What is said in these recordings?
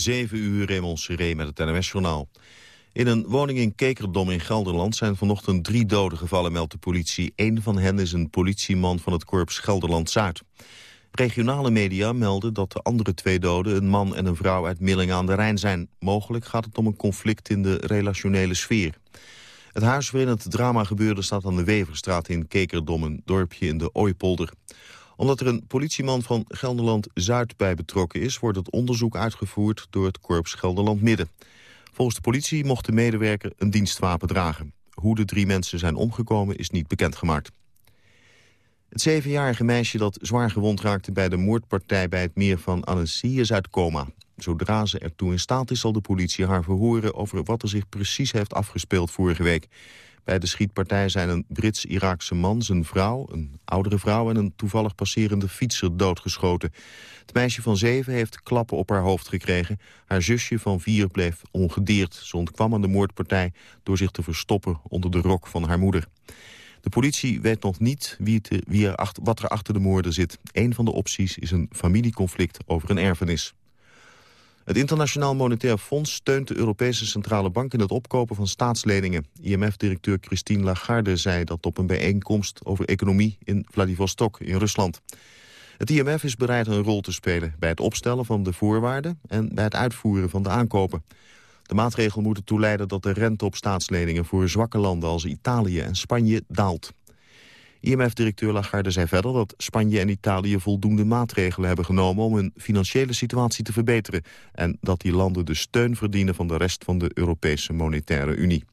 7 uur Raymond Seré met het NMS-journaal. In een woning in Kekerdom in Gelderland zijn vanochtend drie doden gevallen, meldt de politie. Eén van hen is een politieman van het korps Gelderland-Zuid. Regionale media melden dat de andere twee doden een man en een vrouw uit Millingen aan de Rijn zijn. Mogelijk gaat het om een conflict in de relationele sfeer. Het huis waarin het drama gebeurde staat aan de Weverstraat in Kekerdom, een dorpje in de Ooipolder omdat er een politieman van Gelderland-Zuid bij betrokken is... wordt het onderzoek uitgevoerd door het korps Gelderland-Midden. Volgens de politie mocht de medewerker een dienstwapen dragen. Hoe de drie mensen zijn omgekomen is niet bekendgemaakt. Het zevenjarige meisje dat zwaar gewond raakte bij de moordpartij... bij het meer van Annecy is uit coma. Zodra ze ertoe in staat is, zal de politie haar verhoren... over wat er zich precies heeft afgespeeld vorige week. Bij de schietpartij zijn een Brits-Iraakse man, zijn vrouw, een oudere vrouw... en een toevallig passerende fietser doodgeschoten. Het meisje van zeven heeft klappen op haar hoofd gekregen. Haar zusje van vier bleef ongedeerd. Ze ontkwam aan de moordpartij door zich te verstoppen onder de rok van haar moeder. De politie weet nog niet wie, er achter, wat er achter de moorden zit. Een van de opties is een familieconflict over een erfenis. Het Internationaal Monetair Fonds steunt de Europese Centrale Bank in het opkopen van staatsleningen. IMF-directeur Christine Lagarde zei dat op een bijeenkomst over economie in Vladivostok in Rusland. Het IMF is bereid een rol te spelen bij het opstellen van de voorwaarden en bij het uitvoeren van de aankopen. De maatregel moet ertoe leiden dat de rente op staatsleningen voor zwakke landen als Italië en Spanje daalt. IMF-directeur Lagarde zei verder dat Spanje en Italië voldoende maatregelen hebben genomen om hun financiële situatie te verbeteren en dat die landen de steun verdienen van de rest van de Europese Monetaire Unie.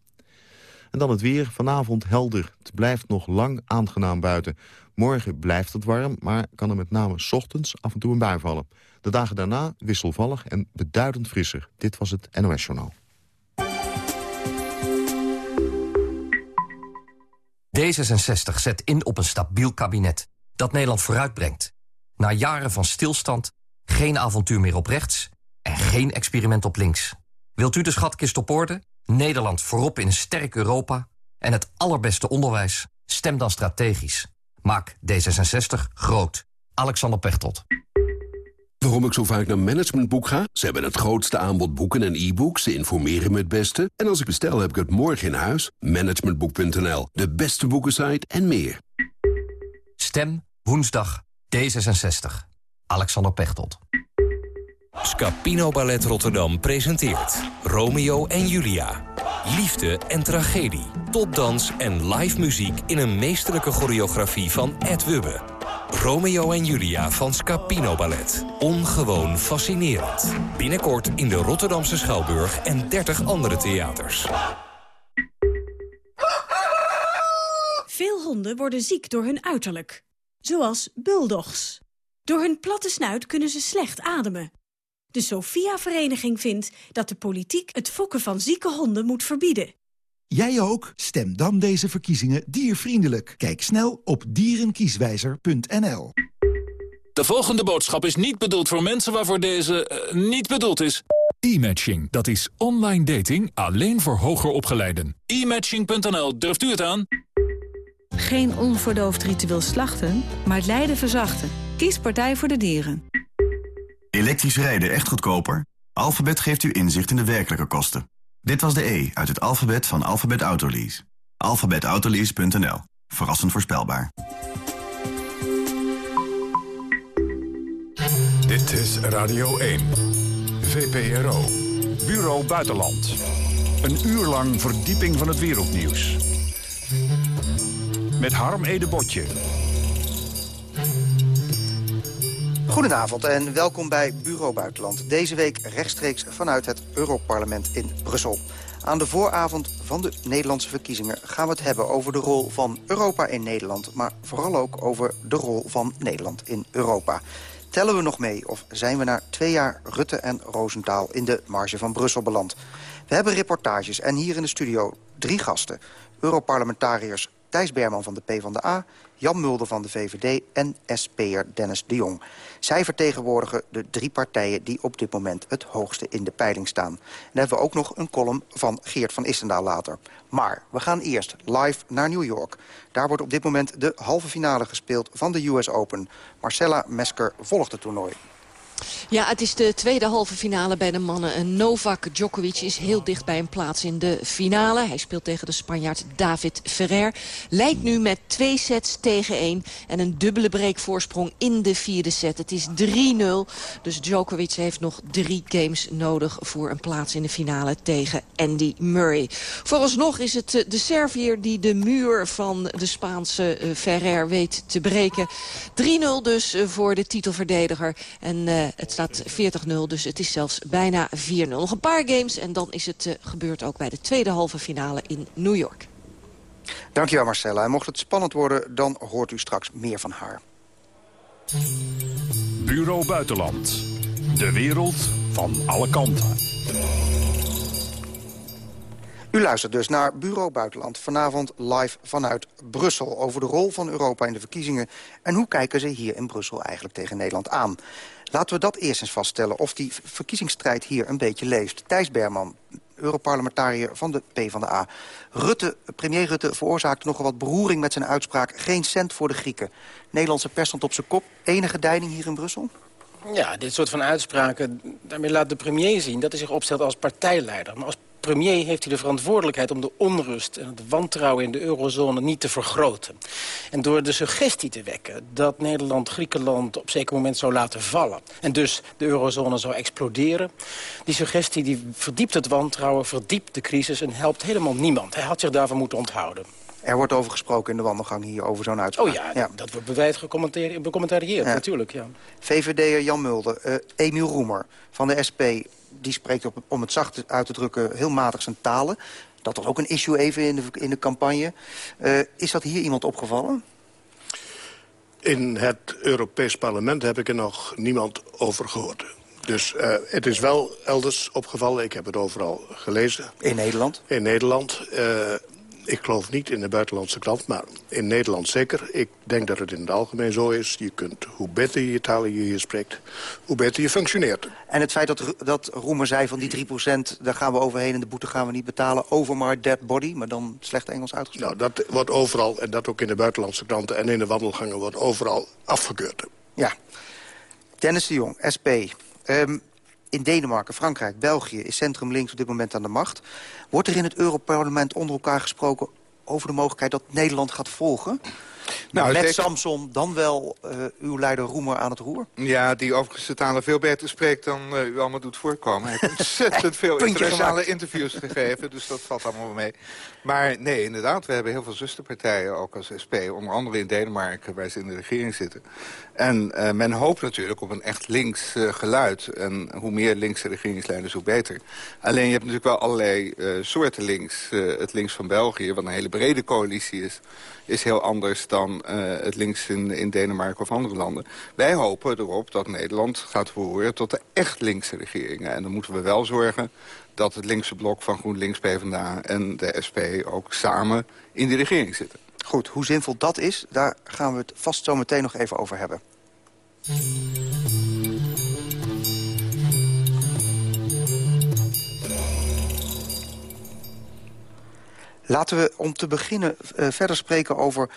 En dan het weer. Vanavond helder. Het blijft nog lang aangenaam buiten. Morgen blijft het warm, maar kan er met name ochtends af en toe een bui vallen. De dagen daarna wisselvallig en beduidend frisser. Dit was het NOS Journaal. D66 zet in op een stabiel kabinet dat Nederland vooruitbrengt. Na jaren van stilstand, geen avontuur meer op rechts en geen experiment op links. Wilt u de schatkist op orde, Nederland voorop in een sterk Europa... en het allerbeste onderwijs? Stem dan strategisch. Maak D66 groot. Alexander Pechtold. Waarom ik zo vaak naar Managementboek ga? Ze hebben het grootste aanbod boeken en e-books. Ze informeren me het beste. En als ik bestel, heb ik het morgen in huis. Managementboek.nl, de beste boekensite en meer. Stem woensdag D66. Alexander Pechtold. Scapino Ballet Rotterdam presenteert Romeo en Julia. Liefde en tragedie, topdans en live muziek... in een meesterlijke choreografie van Ed Wubbe. Romeo en Julia van Scapino Ballet. Ongewoon fascinerend. Binnenkort in de Rotterdamse Schouwburg en 30 andere theaters. Veel honden worden ziek door hun uiterlijk. Zoals bulldogs. Door hun platte snuit kunnen ze slecht ademen. De Sophia-vereniging vindt dat de politiek het fokken van zieke honden moet verbieden. Jij ook? Stem dan deze verkiezingen diervriendelijk. Kijk snel op dierenkieswijzer.nl. De volgende boodschap is niet bedoeld voor mensen waarvoor deze uh, niet bedoeld is. E-matching, dat is online dating alleen voor hoger opgeleiden. E-matching.nl, durft u het aan? Geen onverdoofd ritueel slachten, maar het lijden verzachten. Kies Partij voor de Dieren. Elektrisch rijden echt goedkoper? Alphabet geeft u inzicht in de werkelijke kosten. Dit was de E uit het alfabet van Alphabet Autolease. Alphabetautolease.nl. Verrassend voorspelbaar. Dit is Radio 1. VPRO. Bureau Buitenland. Een uur lang verdieping van het wereldnieuws. Met Harm Edebotje. Goedenavond en welkom bij Bureau Buitenland. Deze week rechtstreeks vanuit het Europarlement in Brussel. Aan de vooravond van de Nederlandse verkiezingen gaan we het hebben over de rol van Europa in Nederland. Maar vooral ook over de rol van Nederland in Europa. Tellen we nog mee of zijn we na twee jaar Rutte en Roosentaal in de marge van Brussel beland? We hebben reportages en hier in de studio drie gasten. Europarlementariërs Thijs Berman van de PvdA, Jan Mulder van de VVD en SP'er Dennis de Jong. Zij vertegenwoordigen de drie partijen die op dit moment het hoogste in de peiling staan. En dan hebben we ook nog een column van Geert van Istendaal later. Maar we gaan eerst live naar New York. Daar wordt op dit moment de halve finale gespeeld van de US Open. Marcella Mesker volgt het toernooi. Ja, het is de tweede halve finale bij de mannen. Novak Djokovic is heel dicht bij een plaats in de finale. Hij speelt tegen de Spanjaard David Ferrer. Leidt nu met twee sets tegen één. En een dubbele breekvoorsprong in de vierde set. Het is 3-0. Dus Djokovic heeft nog drie games nodig voor een plaats in de finale tegen Andy Murray. Vooralsnog is het eh, de Servier die de muur van de Spaanse eh, Ferrer weet te breken. 3-0 dus eh, voor de titelverdediger. En het staat 40-0, dus het is zelfs bijna 4-0. Nog een paar games en dan is het uh, gebeurd ook bij de tweede halve finale in New York. Dankjewel Marcella. En mocht het spannend worden, dan hoort u straks meer van haar. Bureau Buitenland. De wereld van alle kanten. U luistert dus naar Bureau Buitenland. Vanavond live vanuit Brussel over de rol van Europa in de verkiezingen... en hoe kijken ze hier in Brussel eigenlijk tegen Nederland aan. Laten we dat eerst eens vaststellen of die verkiezingsstrijd hier een beetje leeft. Thijs Berman, Europarlementariër van de PvdA. Rutte, premier Rutte veroorzaakte nogal wat beroering met zijn uitspraak... geen cent voor de Grieken. Nederlandse pers stond op zijn kop. Enige deining hier in Brussel? Ja, dit soort van uitspraken, daarmee laat de premier zien... dat hij zich opstelt als partijleider. Maar als premier heeft hij de verantwoordelijkheid om de onrust en het wantrouwen in de eurozone niet te vergroten. En door de suggestie te wekken dat Nederland Griekenland op zeker moment zou laten vallen. En dus de eurozone zou exploderen. Die suggestie die verdiept het wantrouwen, verdiept de crisis en helpt helemaal niemand. Hij had zich daarvan moeten onthouden. Er wordt over gesproken in de wandelgang hier over zo'n uitspraak. Oh ja, dat wordt bewijs gecommentarieerd, ja. natuurlijk. Ja. VVD'er Jan Mulder, uh, Emiel Roemer van de SP die spreekt op, om het zacht uit te drukken heel matig zijn talen. Dat was ook een issue even in de, in de campagne. Uh, is dat hier iemand opgevallen? In het Europees Parlement heb ik er nog niemand over gehoord. Dus uh, het is wel elders opgevallen. Ik heb het overal gelezen. In Nederland? In Nederland. Uh, ik geloof niet in de buitenlandse krant, maar in Nederland zeker. Ik denk dat het in het algemeen zo is. Je kunt, hoe beter je taal je hier spreekt, hoe beter je functioneert. En het feit dat, dat Roemer zei van die 3%, daar gaan we overheen... en de boete gaan we niet betalen, over maar dead body... maar dan slecht Engels uitgesproken. Nou, dat wordt overal, en dat ook in de buitenlandse kranten... en in de wandelgangen wordt overal afgekeurd. Ja. Dennis de Jong, SP. Um, in Denemarken, Frankrijk, België is centrum links op dit moment aan de macht. Wordt er in het Europarlement onder elkaar gesproken over de mogelijkheid dat Nederland gaat volgen? Nou, met Samson dan wel uh, uw leider Roemer aan het roer? Ja, die overigens de talen veel beter spreekt dan uh, u allemaal doet voorkomen. Hij heeft ontzettend veel internationale interviews gegeven, dus dat valt allemaal mee. Maar nee, inderdaad, we hebben heel veel zusterpartijen, ook als SP. Onder andere in Denemarken, waar ze in de regering zitten. En uh, men hoopt natuurlijk op een echt links geluid. En hoe meer linkse regeringsleiders, hoe beter. Alleen je hebt natuurlijk wel allerlei soorten links. het links van België, wat een hele brede coalitie is is heel anders dan uh, het links in, in Denemarken of andere landen. Wij hopen erop dat Nederland gaat behoren tot de echt linkse regeringen. En dan moeten we wel zorgen dat het linkse blok van GroenLinks, PvdA en de SP ook samen in die regering zitten. Goed, hoe zinvol dat is, daar gaan we het vast zo meteen nog even over hebben. Laten we om te beginnen uh, verder spreken over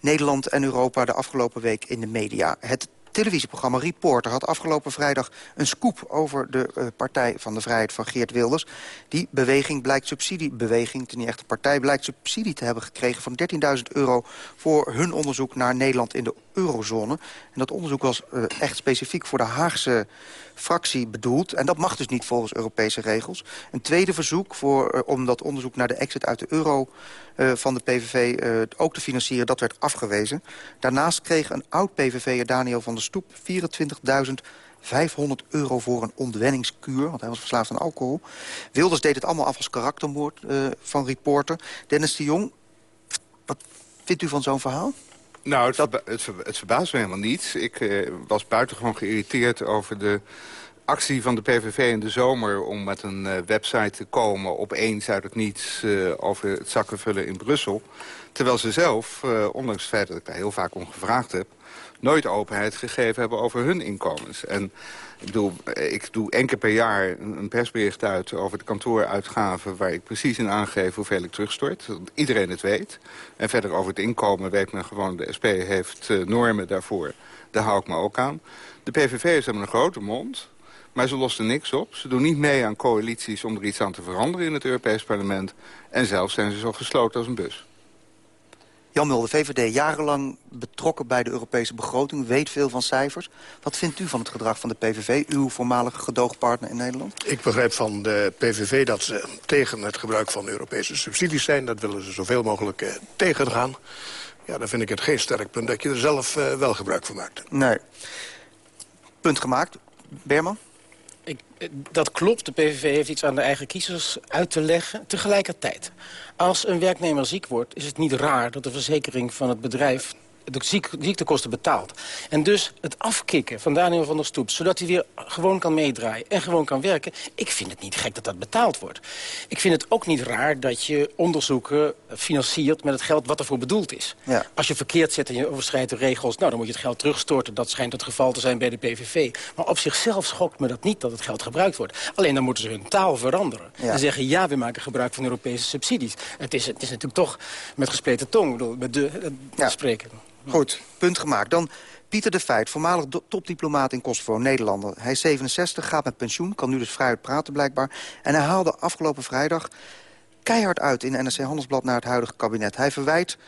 Nederland en Europa de afgelopen week in de media. Het televisieprogramma Reporter had afgelopen vrijdag een scoop over de uh, Partij van de Vrijheid van Geert Wilders. Die beweging blijkt subsidiebeweging, het niet echt partij, blijkt subsidie te hebben gekregen van 13.000 euro voor hun onderzoek naar Nederland in de eurozone. En dat onderzoek was uh, echt specifiek voor de Haagse fractie bedoeld. En dat mag dus niet volgens Europese regels. Een tweede verzoek voor, uh, om dat onderzoek naar de exit uit de euro uh, van de PVV uh, ook te financieren, dat werd afgewezen. Daarnaast kreeg een oud-PVV'er Daniel van der Stoep 24.000 500 euro voor een ontwenningskuur, want hij was verslaafd aan alcohol. Wilders deed het allemaal af als karaktermoord van reporter. Dennis de Jong, wat vindt u van zo'n verhaal? Nou, het, het, verba het, verbaast me helemaal niet. Ik uh, was buitengewoon geïrriteerd over de actie van de PVV in de zomer... om met een uh, website te komen, opeens uit het niets... Uh, over het zakkenvullen in Brussel. Terwijl ze zelf, ondanks het feit dat ik daar heel vaak om gevraagd heb... nooit openheid gegeven hebben over hun inkomens. En Ik ik doe één keer per jaar een persbericht uit over de kantooruitgaven... waar ik precies in aangeef hoeveel ik terugstort. Dat iedereen het weet. En verder over het inkomen weet men gewoon... de SP heeft uh, normen daarvoor. Daar hou ik me ook aan. De PVV hebben een grote mond. Maar ze lossen niks op. Ze doen niet mee aan coalities om er iets aan te veranderen in het Europees parlement. En zelf zijn ze zo gesloten als een bus. Jan Mulder, VVD, jarenlang betrokken bij de Europese begroting... weet veel van cijfers. Wat vindt u van het gedrag van de PVV, uw voormalige gedoogpartner in Nederland? Ik begrijp van de PVV dat ze tegen het gebruik van Europese subsidies zijn. Dat willen ze zoveel mogelijk eh, tegengaan. Ja, dan vind ik het geen sterk punt dat je er zelf eh, wel gebruik van maakt. Nee. Punt gemaakt. Berman? Eh, dat klopt, de PVV heeft iets aan de eigen kiezers uit te leggen. Tegelijkertijd, als een werknemer ziek wordt... is het niet raar dat de verzekering van het bedrijf de ziektekosten betaalt. En dus het afkicken van Daniel van der Stoep... zodat hij weer gewoon kan meedraaien en gewoon kan werken... ik vind het niet gek dat dat betaald wordt. Ik vind het ook niet raar dat je onderzoeken financiert... met het geld wat ervoor bedoeld is. Ja. Als je verkeerd zet en je overschrijdt de regels... nou, dan moet je het geld terugstorten. Dat schijnt het geval te zijn bij de PVV. Maar op zichzelf schokt me dat niet dat het geld gebruikt wordt. Alleen dan moeten ze hun taal veranderen. En zeggen, ja, we maken gebruik van Europese subsidies. Het is, het is natuurlijk toch met gespleten tong, ik bedoel, met de, de ja. spreken. Goed, punt gemaakt. Dan Pieter de Feit, voormalig topdiplomaat in Kosovo, Nederlander. Hij is 67, gaat met pensioen, kan nu dus vrij praten blijkbaar. En hij haalde afgelopen vrijdag keihard uit in NRC Handelsblad naar het huidige kabinet. Hij verwijt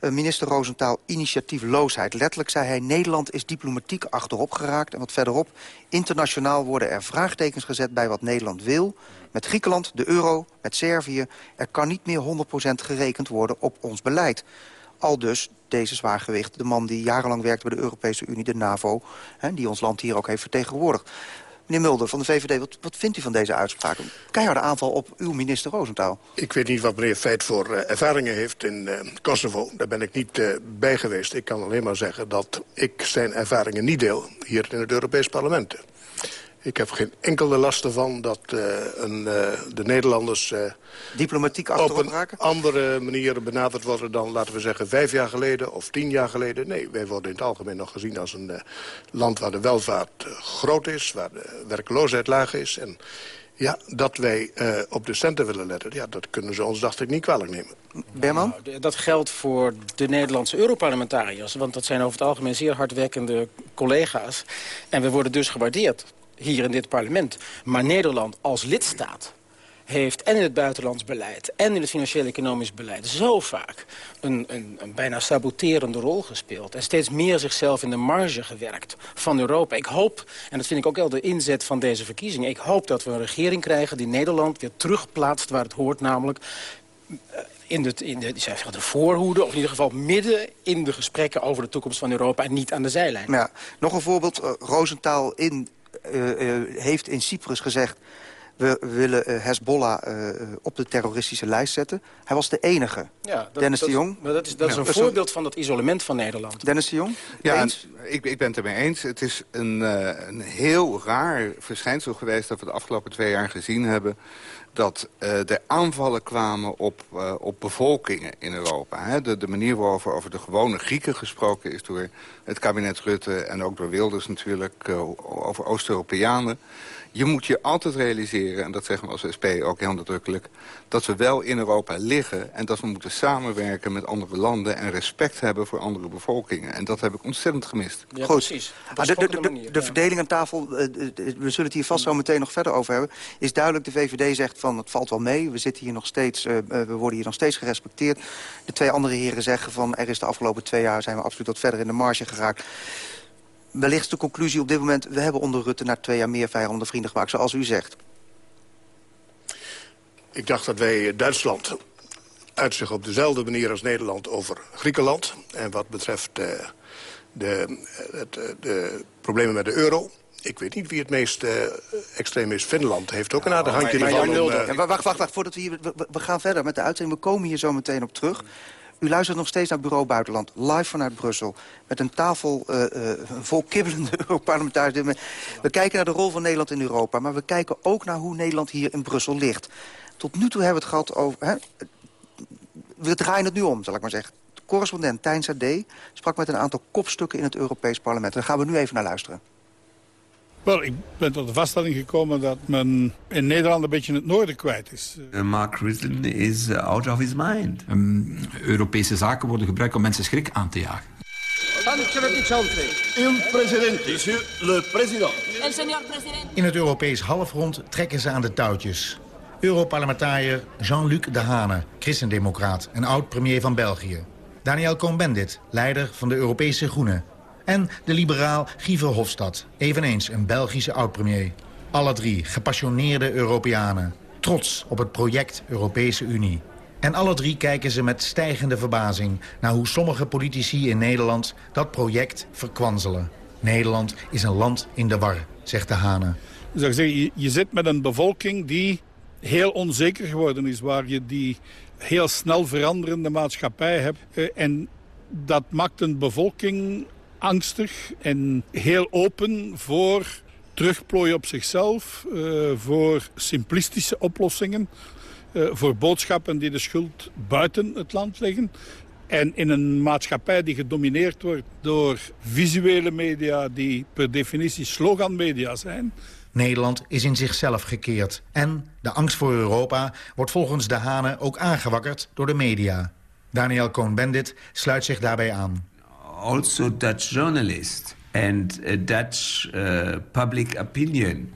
uh, minister Roosentaal initiatiefloosheid. Letterlijk zei hij, Nederland is diplomatiek achterop geraakt. En wat verderop, internationaal worden er vraagtekens gezet bij wat Nederland wil. Met Griekenland, de euro, met Servië. Er kan niet meer 100% gerekend worden op ons beleid. Al dus deze zwaargewicht, de man die jarenlang werkte bij de Europese Unie, de NAVO... Hè, die ons land hier ook heeft vertegenwoordigd. Meneer Mulder van de VVD, wat, wat vindt u van deze uitspraak? Keiharde aanval op uw minister Roosentaal. Ik weet niet wat meneer Feit voor uh, ervaringen heeft in uh, Kosovo. Daar ben ik niet uh, bij geweest. Ik kan alleen maar zeggen dat ik zijn ervaringen niet deel... hier in het Europees Parlement. Ik heb geen enkele last ervan dat uh, een, uh, de Nederlanders... Uh, Diplomatiek op een raken? andere manier benaderd worden dan, laten we zeggen, vijf jaar geleden of tien jaar geleden. Nee, wij worden in het algemeen nog gezien als een land waar de welvaart groot is, waar de werkloosheid laag is. En ja, dat wij op de centen willen letten, ja, dat kunnen ze ons, dacht ik, niet kwalijk nemen. Berman? Nou, dat geldt voor de Nederlandse Europarlementariërs. Want dat zijn over het algemeen zeer hardwerkende collega's. En we worden dus gewaardeerd hier in dit parlement. Maar Nederland als lidstaat heeft en in het buitenlands beleid... en in het financieel-economisch beleid zo vaak een, een, een, bijna saboterende rol gespeeld... en steeds meer zichzelf in de marge gewerkt van Europa. Ik hoop, en dat vind ik ook wel de inzet van deze verkiezingen... ik hoop dat we een regering krijgen die Nederland weer terugplaatst waar het hoort... namelijk eh, in de, in de, de voorhoede, of in ieder geval midden in de gesprekken over de toekomst van Europa en niet aan de zijlijn. Ja, nog een voorbeeld, uh, Rosenthal in uh, heeft in Cyprus gezegd... we willen uh, Hezbollah op de terroristische lijst zetten. Hij was de enige. Ja, dat, Dennis de Jong. Maar dat is, dat is een voorbeeld van dat isolement van Nederland. Dennis de Jong? Ja, ik, ik ben het ermee eens. Het is een, een heel raar verschijnsel geweest... dat we de afgelopen twee jaar gezien hebben dat uh, er aanvallen kwamen op, uh, op bevolkingen in Europa. Hè? De, de manier waarop over de gewone Grieken gesproken is door het kabinet Rutte... en ook door Wilders natuurlijk, uh, over Oost-Europeanen. Je moet je altijd realiseren, en dat zeggen we als SP ook heel nadrukkelijk... dat we wel in Europa liggen en dat we moeten samenwerken met andere landen... en respect hebben voor andere bevolkingen. En dat heb ik ontzettend gemist. Ja, Goed. precies. Maar de, de, de, de verdeling aan tafel, we zullen het hier vast zo meteen nog verder over hebben... is duidelijk, de VVD zegt van het valt wel mee. We, zitten hier nog steeds, we worden hier nog steeds gerespecteerd. De twee andere heren zeggen van er is de afgelopen twee jaar... zijn we absoluut wat verder in de marge geraakt wellicht de conclusie op dit moment... we hebben onder Rutte na twee jaar meer vijanden vrienden gemaakt, zoals u zegt. Ik dacht dat wij Duitsland uitzicht op dezelfde manier als Nederland over Griekenland. En wat betreft uh, de, het, de problemen met de euro... Ik weet niet wie het meest uh, extreem is. Finland heeft ook een aardig handje ervan. Uh... wacht, wacht, wacht. Voordat we, hier, we, we, gaan verder met de uitzending. We komen hier zo meteen op terug. U luistert nog steeds naar Bureau Buitenland, live vanuit Brussel. Met een tafel uh, uh, vol kibbelende Europarlementariërs. We kijken naar de rol van Nederland in Europa. Maar we kijken ook naar hoe Nederland hier in Brussel ligt. Tot nu toe hebben we het gehad over... Hè, we draaien het nu om, zal ik maar zeggen. Correspondent Tijn Sade sprak met een aantal kopstukken in het Europees Parlement. Daar gaan we nu even naar luisteren. Wel, ik ben tot de vaststelling gekomen dat men in Nederland een beetje het noorden kwijt is. Uh, Mark Rutte is uh, out of his mind. Um, Europese zaken worden gebruikt om mensen schrik aan te jagen. Il presidente, le president. In het Europees halfrond trekken ze aan de touwtjes. Europarlementariër Jean-Luc Dehane, christendemocraat en oud-premier van België. Daniel Cohn-Bendit, leider van de Europese Groenen. En de liberaal Guy Verhofstadt, eveneens een Belgische oud-premier. Alle drie gepassioneerde Europeanen. Trots op het project Europese Unie. En alle drie kijken ze met stijgende verbazing... naar hoe sommige politici in Nederland dat project verkwanselen. Nederland is een land in de war, zegt de Hane. Je zit met een bevolking die heel onzeker geworden is. Waar je die heel snel veranderende maatschappij hebt. Eh, en dat maakt een bevolking angstig en heel open voor terugplooien op zichzelf. Uh, voor simplistische oplossingen. Uh, voor boodschappen die de schuld buiten het land leggen. En in een maatschappij die gedomineerd wordt door visuele media... die per definitie sloganmedia zijn... Nederland is in zichzelf gekeerd. En de angst voor Europa wordt volgens de Hane ook aangewakkerd door de media. Daniel Cohn-Bendit sluit zich daarbij aan. Also Dutch journalists and uh, Dutch uh, public opinion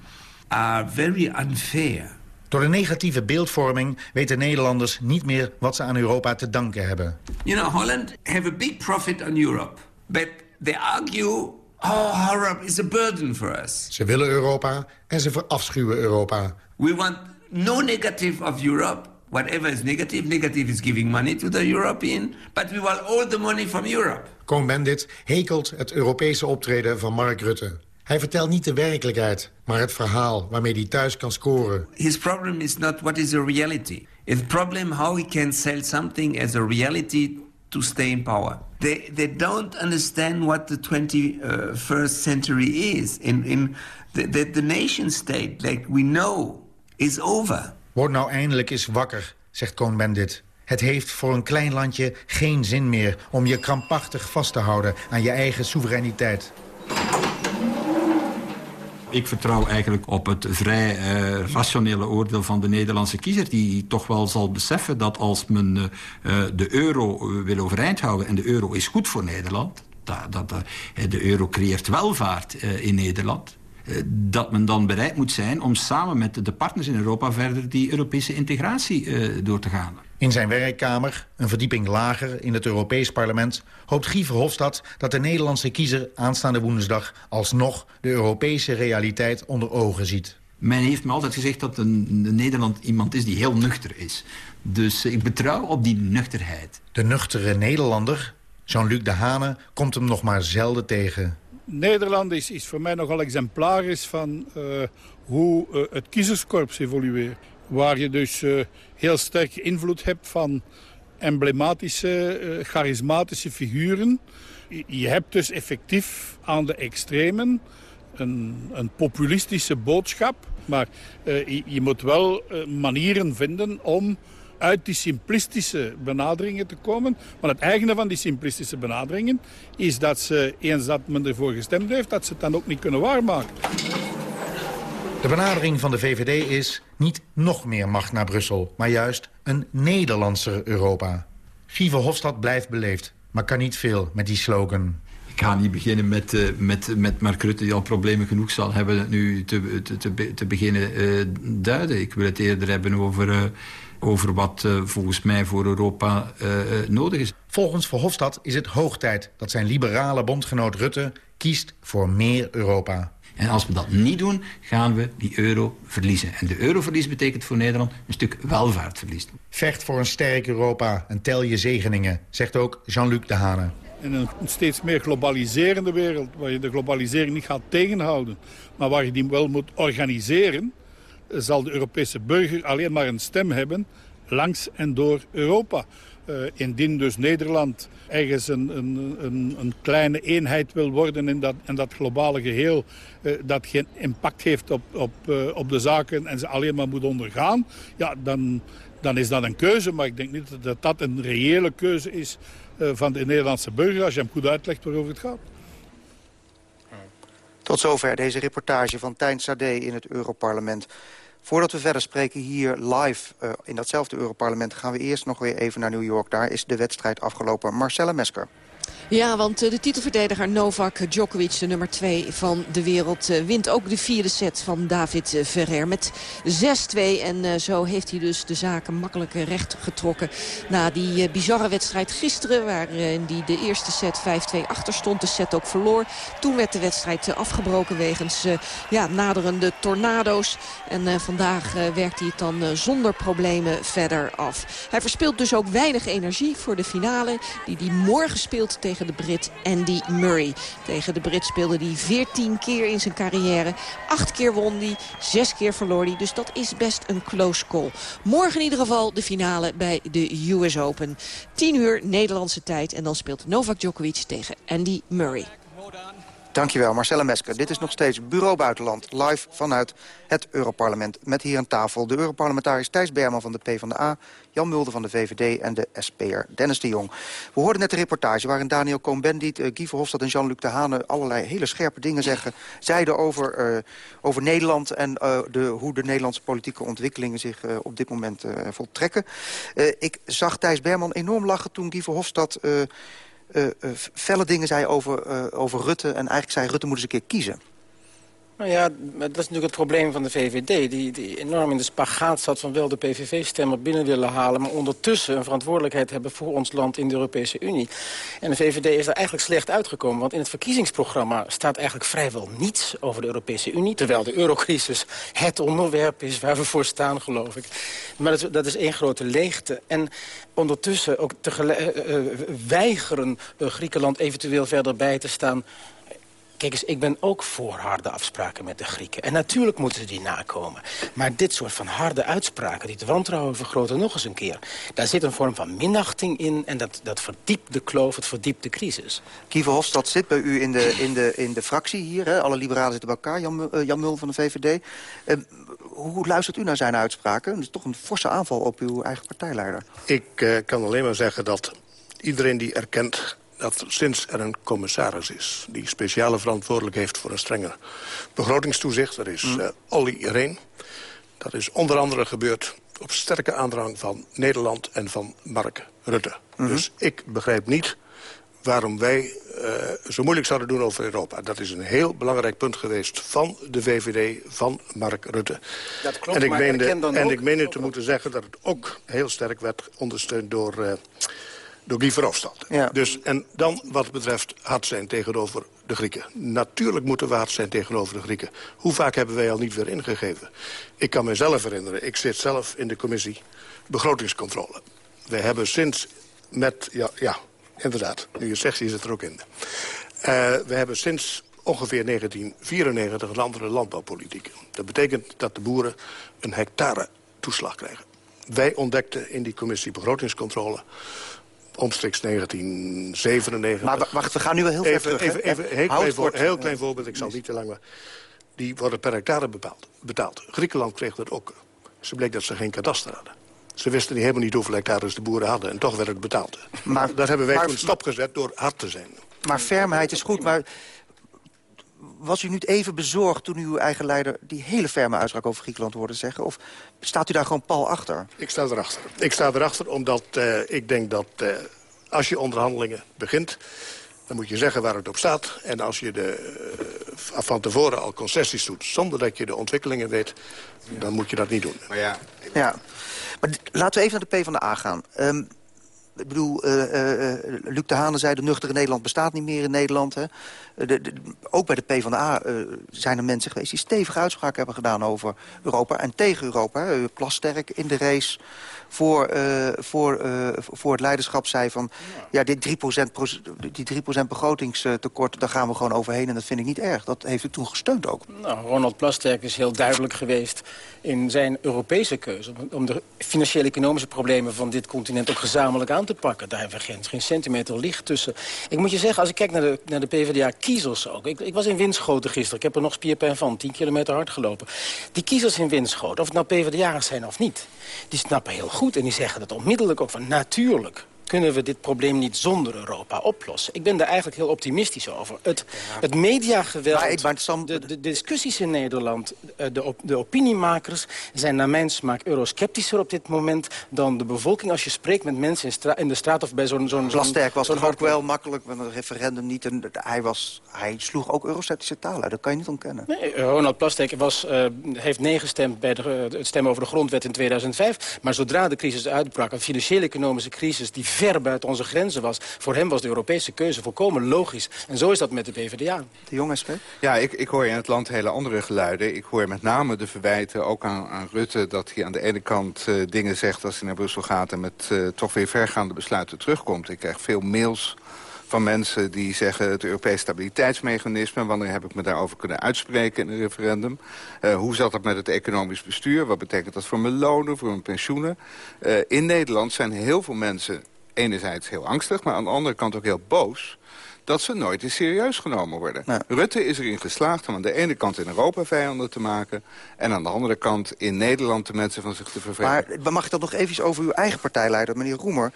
are very unfair. Door de negatieve beeldvorming weten Nederlanders niet meer wat ze aan Europa te danken hebben. You know, Holland have a big profit on Europe. But they argue Oh, Europe is a burden for us. Ze willen Europa en ze verafschuwen Europa. We want no negative of Europe. Whatever is negative, negative is giving money to the European. But we want all the money from Europe. Cohn-Bendit hekelt het Europese optreden van Mark Rutte. Hij vertelt niet de werkelijkheid, maar het verhaal waarmee hij thuis kan scoren. His problem is not what is a reality. It's problem how he can sell something as a reality to stay in power. They, they don't understand what the 21st century is. In, in the, the, the nation state, like we know, is over. Word nou eindelijk eens wakker, zegt Cohn-Bendit. Het heeft voor een klein landje geen zin meer om je krampachtig vast te houden aan je eigen soevereiniteit. Ik vertrouw eigenlijk op het vrij uh, rationele oordeel van de Nederlandse kiezer... die toch wel zal beseffen dat als men uh, de euro wil overeind houden... en de euro is goed voor Nederland... dat, dat de euro creëert welvaart in Nederland dat men dan bereid moet zijn om samen met de partners in Europa... verder die Europese integratie uh, door te gaan. In zijn werkkamer, een verdieping lager in het Europees Parlement... hoopt Guy Verhofstadt dat de Nederlandse kiezer aanstaande woensdag... alsnog de Europese realiteit onder ogen ziet. Men heeft me altijd gezegd dat een, een Nederland iemand is die heel nuchter is. Dus ik betrouw op die nuchterheid. De nuchtere Nederlander, Jean-Luc Dehane, komt hem nog maar zelden tegen. Nederland is, is voor mij nogal exemplarisch van uh, hoe uh, het kiezerskorps evolueert. Waar je dus uh, heel sterk invloed hebt van emblematische, charismatische figuren. Je hebt dus effectief aan de extremen een, een populistische boodschap. Maar je, moet wel manieren vinden om uit die simplistische benaderingen te komen. Maar het eigene van die simplistische benaderingen is dat ze, eens dat men ervoor gestemd heeft, dat ze het dan ook niet kunnen waarmaken. De benadering van de VVD is niet nog meer macht naar Brussel, maar juist een Nederlandser Europa. Guy Hofstad blijft beleefd, maar kan niet veel met die slogan. Ik ga niet beginnen met, uh, met, met Mark Rutte, die al problemen genoeg zal hebben... nu te, te, te, te beginnen uh, duiden. Ik wil het eerder hebben over... Uh, over wat volgens mij voor Europa nodig is. Volgens Verhofstadt is het hoog tijd dat zijn liberale bondgenoot Rutte kiest voor meer Europa. En als we dat niet doen, gaan we die euro verliezen. En de euroverlies betekent voor Nederland een stuk welvaartverlies. Vecht voor een sterk Europa en tel je zegeningen, zegt ook Jean-Luc Dehane. In een steeds meer globaliserende wereld, waar je de globalisering niet gaat tegenhouden... maar waar je die wel moet organiseren zal de Europese burger alleen maar een stem hebben langs en door Europa. Uh, indien dus Nederland ergens een, een, een, een, kleine eenheid wil worden in dat, in dat globale geheel... Uh, dat geen impact heeft op, op, uh, op de zaken en ze alleen maar moet ondergaan... ja, dan, dan is dat een keuze. Maar ik denk niet dat dat een reële keuze is van de Nederlandse burger... als je hem goed uitlegt waarover het gaat. Tot zover deze reportage van Tijn Sade in het Europarlement. Voordat we verder spreken hier live uh, in datzelfde Europarlement... gaan we eerst nog weer even naar New York. Daar is de wedstrijd afgelopen. Marcella Mesker. Ja, want eh, de titelverdediger Novak Djokovic, de nummer 2 van de wereld... Eh, wint ook de vierde set van David eh, Ferrer met 6-2. En zo heeft hij dus de zaken makkelijk recht getrokken... na die bizarre wedstrijd gisteren... waarin hij de eerste set 5-2 achter stond, de set ook verloor. Toen werd de wedstrijd afgebroken wegens ja, naderende tornado's. En vandaag werkt hij het dan zonder problemen verder af. Hij verspeelt dus ook weinig energie voor de finale... die hij morgen speelt tegen de Brit Andy Murray. Tegen de Brit speelde hij 14 keer in zijn carrière. Acht keer won hij, zes keer verloor hij. Dus dat is best een close call. Morgen in ieder geval de finale bij de US Open. 10 uur Nederlandse tijd. En dan speelt Novak Djokovic tegen Andy Murray. Dankjewel, Marcella Mesker. Dit is nog steeds Bureau Buitenland, live vanuit het Europarlement. Met hier aan tafel de Europarlementariër Thijs Berman van de PvdA... Jan Mulder van de VVD en de SP'er Dennis de Jong. We hoorden net de reportage waarin Daniel Cohn-Bendit... Uh, Guy Verhofstadt en Jean-Luc Dehane allerlei hele scherpe dingen zeggen... zeiden over, uh, over Nederland en uh, de, hoe de Nederlandse politieke ontwikkelingen... zich op dit moment voltrekken. ik zag Thijs Berman enorm lachen toen Guy Verhofstadt felle dingen zei over, uh, over Rutte. En eigenlijk zei Rutte moet eens een keer kiezen. Nou ja, dat is natuurlijk het probleem van de VVD... die, die enorm in de spagaat zat van wel de PVV-stemmer binnen willen halen... maar ondertussen een verantwoordelijkheid hebben voor ons land in de Europese Unie. En de VVD is daar eigenlijk slecht uitgekomen... want in het verkiezingsprogramma staat eigenlijk vrijwel niets over de Europese Unie... terwijl de eurocrisis het onderwerp is waar we voor staan, geloof ik. Maar dat is, één grote leegte. En ondertussen ook uh, weigeren Griekenland eventueel verder bij te staan Kijk eens, ik ben ook voor harde afspraken met de Grieken. En natuurlijk moeten ze die nakomen. Maar dit soort van harde uitspraken die het wantrouwen vergroten nog eens een keer... daar zit een vorm van minachting in en dat, dat verdiept de kloof, het verdiept de crisis. Kiever Hofstad zit bij u in de, in de, in de fractie hier. Hè? Alle liberalen zitten bij elkaar, Jan, uh, Jan Mul van de VVD. Uh, hoe luistert u naar zijn uitspraken? Dat is toch een forse aanval op uw eigen partijleider. Ik uh, kan alleen maar zeggen dat iedereen die erkent dat sinds er een commissaris is... die speciale verantwoordelijk heeft voor een strenger begrotingstoezicht... dat is uh, Olly Reen. Dat is onder andere gebeurd op sterke aandrang van Nederland en van Mark Rutte. Mm -hmm. Dus ik begrijp niet waarom wij uh, zo moeilijk zouden doen over Europa. Dat is een heel belangrijk punt geweest van de VVD, van Mark Rutte. Dat klopt, en ik meende, en ook... ik meende te moeten zeggen dat het ook heel sterk werd ondersteund door... Uh, door Guy Verhofstadt. Ja. Dus, en dan wat betreft hard zijn tegenover de Grieken. Natuurlijk moeten we hard zijn tegenover de Grieken. Hoe vaak hebben wij al niet weer ingegeven? Ik kan mezelf herinneren, ik zit zelf in de commissie begrotingscontrole. We hebben sinds met, ja, ja inderdaad, nu je zegt, zit er ook in. Uh, we hebben sinds ongeveer 1994 een andere landbouwpolitiek. Dat betekent dat de boeren een hectare toeslag krijgen. Wij ontdekten in die commissie begrotingscontrole omstreeks 1997. Maar wacht, we gaan nu wel heel even, ver terug. Even, even, heel, klein, voor, heel klein voorbeeld, ik zal niet te lang... Maar die worden per hectare bepaald, betaald. Griekenland kreeg dat ook. Ze bleek dat ze geen kadaster hadden. Ze wisten niet helemaal niet hoeveel hectares de boeren hadden. En toch werd het betaald. Maar, dat hebben wij maar, toen stopgezet door hard te zijn. Maar fermheid is goed, maar was u niet even bezorgd toen uw eigen leider... die hele ferme uitspraak over Griekenland hoorde zeggen? Of staat u daar gewoon pal achter? Ik sta erachter. Ik sta erachter omdat uh, ik denk dat uh, als je onderhandelingen begint... dan moet je zeggen waar het op staat. En als je de, uh, van tevoren al concessies doet... zonder dat je de ontwikkelingen weet, dan moet je dat niet doen. Maar ja... ja. Maar laten we even naar de PvdA gaan. Um, ik bedoel, uh, uh, Luc de Hane zei... de nuchtere Nederland bestaat niet meer in Nederland. Hè. De, de, ook bij de PvdA zijn er mensen geweest... die stevige uitspraken hebben gedaan over Europa en tegen Europa. Plasterk in de race voor, uh, voor, uh, voor het leiderschap zei van... ja, dit 3%, die 3% begrotingstekort, daar gaan we gewoon overheen... en dat vind ik niet erg. Dat heeft u toen gesteund ook. Nou, Ronald Plasterk is heel duidelijk geweest in zijn Europese keuze... om de financiële economische problemen van dit continent ook gezamenlijk aan te pakken. Daar hebben we geen, geen centimeter licht tussen. Ik moet je zeggen, als ik kijk naar de, naar de PvdA-kiezers ook... Ik, ik was in Winschoten gisteren, ik heb er nog spierpijn van, 10 kilometer hard gelopen. Die kiezers in Winschoten, of het nou PvdA'ers zijn of niet... die snappen heel goed en die zeggen dat onmiddellijk ook van natuurlijk kunnen we dit probleem niet zonder Europa oplossen. Ik ben daar eigenlijk heel optimistisch over. Het, het mediageweld, de, de, discussies in Nederland, eh, de, de opiniemakers... zijn naar mijn smaak eurosceptischer op dit moment dan de bevolking. Als je spreekt met mensen in, in de straat of bij zo'n... zo'n Plasterk was toch ook wel makkelijk met een referendum niet... Een, hij, was, hij sloeg ook eurosceptische taal uit, dat kan je niet ontkennen. Nee, Ronald Plasterk was, uh, heeft nee gestemd bij de, het stemmen over de grondwet in 2005. Maar zodra de crisis uitbrak, een financiële economische crisis... die ver buiten onze grenzen was, voor hem was de Europese keuze volkomen logisch. En zo is dat met de PvdA. De jonge SP? Ja, ik, ik hoor in het land hele andere geluiden. Ik hoor met name de verwijten, ook aan, aan Rutte... dat hij aan de ene kant uh, dingen zegt als hij naar Brussel gaat... en met uh, toch weer vergaande besluiten terugkomt. Ik krijg veel mails van mensen die zeggen het Europees stabiliteitsmechanisme. Wanneer heb ik me daarover kunnen uitspreken in een referendum? Uh, hoe zat dat met het economisch bestuur? Wat betekent dat voor mijn lonen, voor mijn pensioenen? Uh, in Nederland zijn heel veel mensen enerzijds heel angstig... maar aan de andere kant ook heel boos dat ze nooit eens serieus genomen worden. Rutte is erin geslaagd om aan de ene kant in Europa vijanden te maken... en aan de andere kant in Nederland de mensen van zich te vervreemden. Maar mag ik dat nog even over uw eigen partijleider, meneer Roemer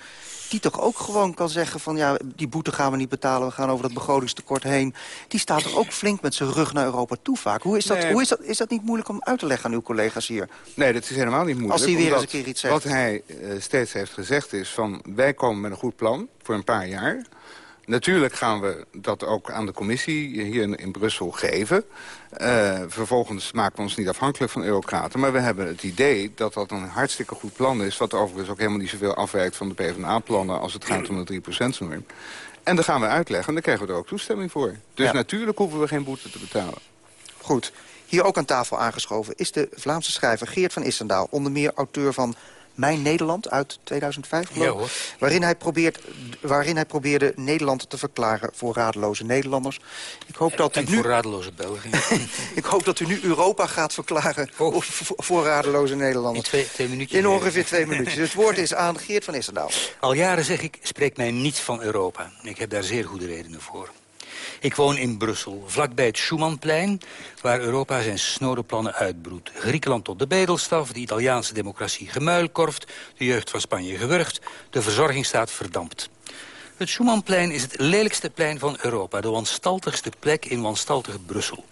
die toch ook gewoon kan zeggen van... ja, die boete gaan we niet betalen, we gaan over dat begrotingstekort heen. Die staat toch ook flink met zijn rug naar Europa toe vaak. Hoe is dat, hoe is dat, is dat niet moeilijk om uit te leggen aan uw collega's hier? Nee, dat is helemaal niet moeilijk. Als hij weer eens een keer iets zegt. Wat hij uh, steeds heeft gezegd is van... wij komen met een goed plan voor een paar jaar... Natuurlijk gaan we dat ook aan de commissie hier in, in Brussel geven. Uh, vervolgens maken we ons niet afhankelijk van eurocraten. Maar we hebben het idee dat dat een hartstikke goed plan is... wat overigens ook helemaal niet zoveel afwijkt van de PvdA-plannen... als het gaat om de 3%-norm. En dan gaan we uitleggen en dan krijgen we er ook toestemming voor. Dus natuurlijk hoeven we geen boete te betalen. Goed. Hier ook aan tafel aangeschoven is de Vlaamse schrijver Geert van Issendaal. Onder meer auteur van mijn Nederland uit 2005, waarin, hij probeert, waarin hij probeerde Nederland te verklaren voor radeloze Nederlanders. Ik hoop dat en u nu, voor radeloze Belgen. ik hoop dat u nu Europa gaat verklaren oh. voor, radeloze Nederlanders. In, twee, twee minuutjes. In ongeveer twee minuutjes. Het woord is aan Geert van Issendaal. Al jaren zeg ik, spreek mij niets van Europa. Ik heb daar zeer goede redenen voor. Ik woon in Brussel, vlakbij het Schumannplein... waar Europa zijn snode plannen uitbroedt. Griekenland tot de bedelstaf, de Italiaanse democratie gemuilkorft... de jeugd van Spanje gewurgd, de verzorgingsstaat verdampt. Het Schumannplein is het lelijkste plein van Europa... de wanstaltigste plek in wanstaltig Brussel.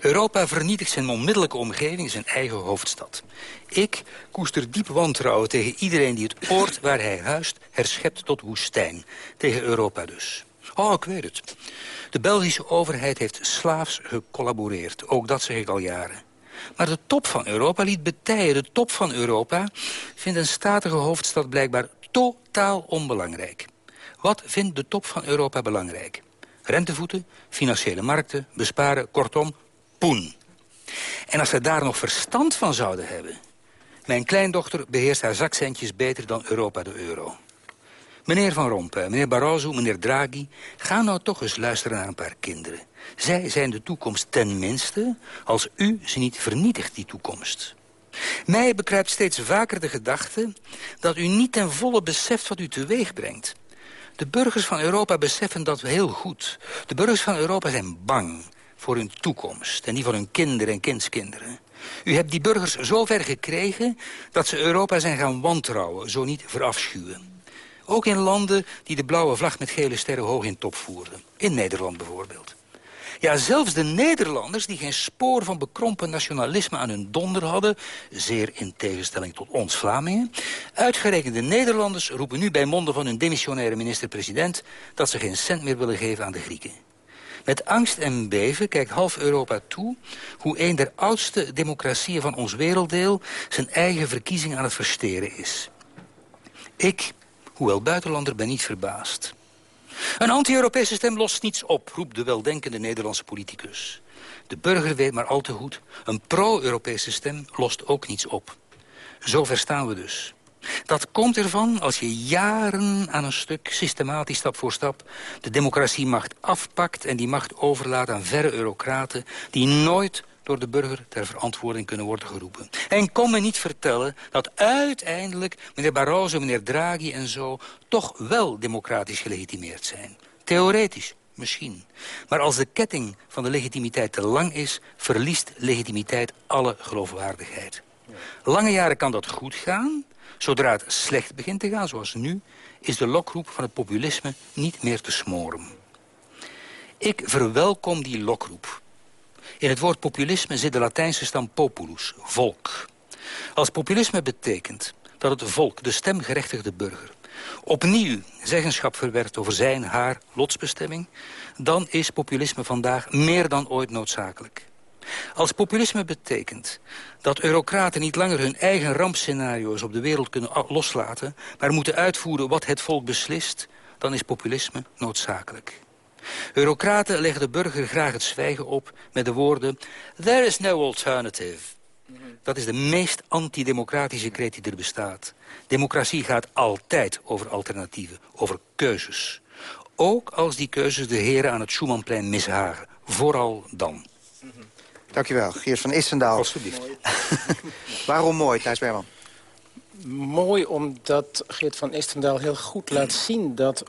Europa vernietigt zijn onmiddellijke omgeving, zijn eigen hoofdstad. Ik koester diep wantrouwen tegen iedereen die het oord waar hij huist... herschept tot woestijn. Tegen Europa dus. Oh, ik weet het. De Belgische overheid heeft slaafs gecollaboreerd. Ook dat zeg ik al jaren. Maar de top van Europa liet betijen. De top van Europa vindt een statige hoofdstad blijkbaar totaal onbelangrijk. Wat vindt de top van Europa belangrijk? Rentevoeten, financiële markten, besparen, kortom, poen. En als ze daar nog verstand van zouden hebben... Mijn kleindochter beheerst haar zakcentjes beter dan Europa de euro. Meneer Van Rompuy, meneer Barroso, meneer Draghi... ga nou toch eens luisteren naar een paar kinderen. Zij zijn de toekomst tenminste als u ze niet vernietigt, die toekomst. Mij bekruipt steeds vaker de gedachte dat u niet ten volle beseft wat u teweeg brengt. De burgers van Europa beseffen dat heel goed. De burgers van Europa zijn bang voor hun toekomst... en die van hun kinderen en kindskinderen. U hebt die burgers zo ver gekregen dat ze Europa zijn gaan wantrouwen, zo niet verafschuwen. Ook in landen die de blauwe vlag met gele sterren hoog in top voerden. In Nederland bijvoorbeeld. Ja, zelfs de Nederlanders, die geen spoor van bekrompen nationalisme aan hun donder hadden... zeer in tegenstelling tot ons Vlamingen... uitgerekende Nederlanders roepen nu bij monden van hun demissionaire minister-president... dat ze geen cent meer willen geven aan de Grieken. Met angst en beven kijkt half Europa toe... hoe een der oudste democratieën van ons werelddeel... zijn eigen verkiezing aan het versteren is. Ik, Hoewel buitenlander ben niet verbaasd. Een anti-Europese stem lost niets op, roept de weldenkende Nederlandse politicus. De burger weet maar al te goed, een pro-Europese stem lost ook niets op. Zo verstaan we dus. Dat komt ervan als je jaren aan een stuk, systematisch stap voor stap... de democratiemacht afpakt en die macht overlaat aan verre eurocraten... die nooit door de burger ter verantwoording kunnen worden geroepen. En kom me niet vertellen dat uiteindelijk meneer Barroso, meneer Draghi en zo... toch wel democratisch gelegitimeerd zijn. Theoretisch, misschien. Maar als de ketting van de legitimiteit te lang is... verliest legitimiteit alle geloofwaardigheid. Lange jaren kan dat goed gaan. Zodra het slecht begint te gaan, zoals nu... is de lokroep van het populisme niet meer te smoren. Ik verwelkom die lokroep. In het woord populisme zit de Latijnse stam populus, volk. Als populisme betekent dat het volk, de stemgerechtigde burger... opnieuw zeggenschap verwerft over zijn, haar lotsbestemming... dan is populisme vandaag meer dan ooit noodzakelijk. Als populisme betekent dat eurocraten niet langer hun eigen rampscenario's op de wereld kunnen loslaten... maar moeten uitvoeren wat het volk beslist, dan is populisme noodzakelijk. Eurocraten leggen de burger graag het zwijgen op met de woorden... There is no alternative. Dat is de meest antidemocratische kreet die er bestaat. Democratie gaat altijd over alternatieven, over keuzes. Ook als die keuzes de heren aan het Schumannplein mishagen. Vooral dan. Dankjewel, Geert van Issendaal. Alsjeblieft. Waarom mooi, Thijs Berman? Mooi omdat Geert van Istendaal heel goed laat zien dat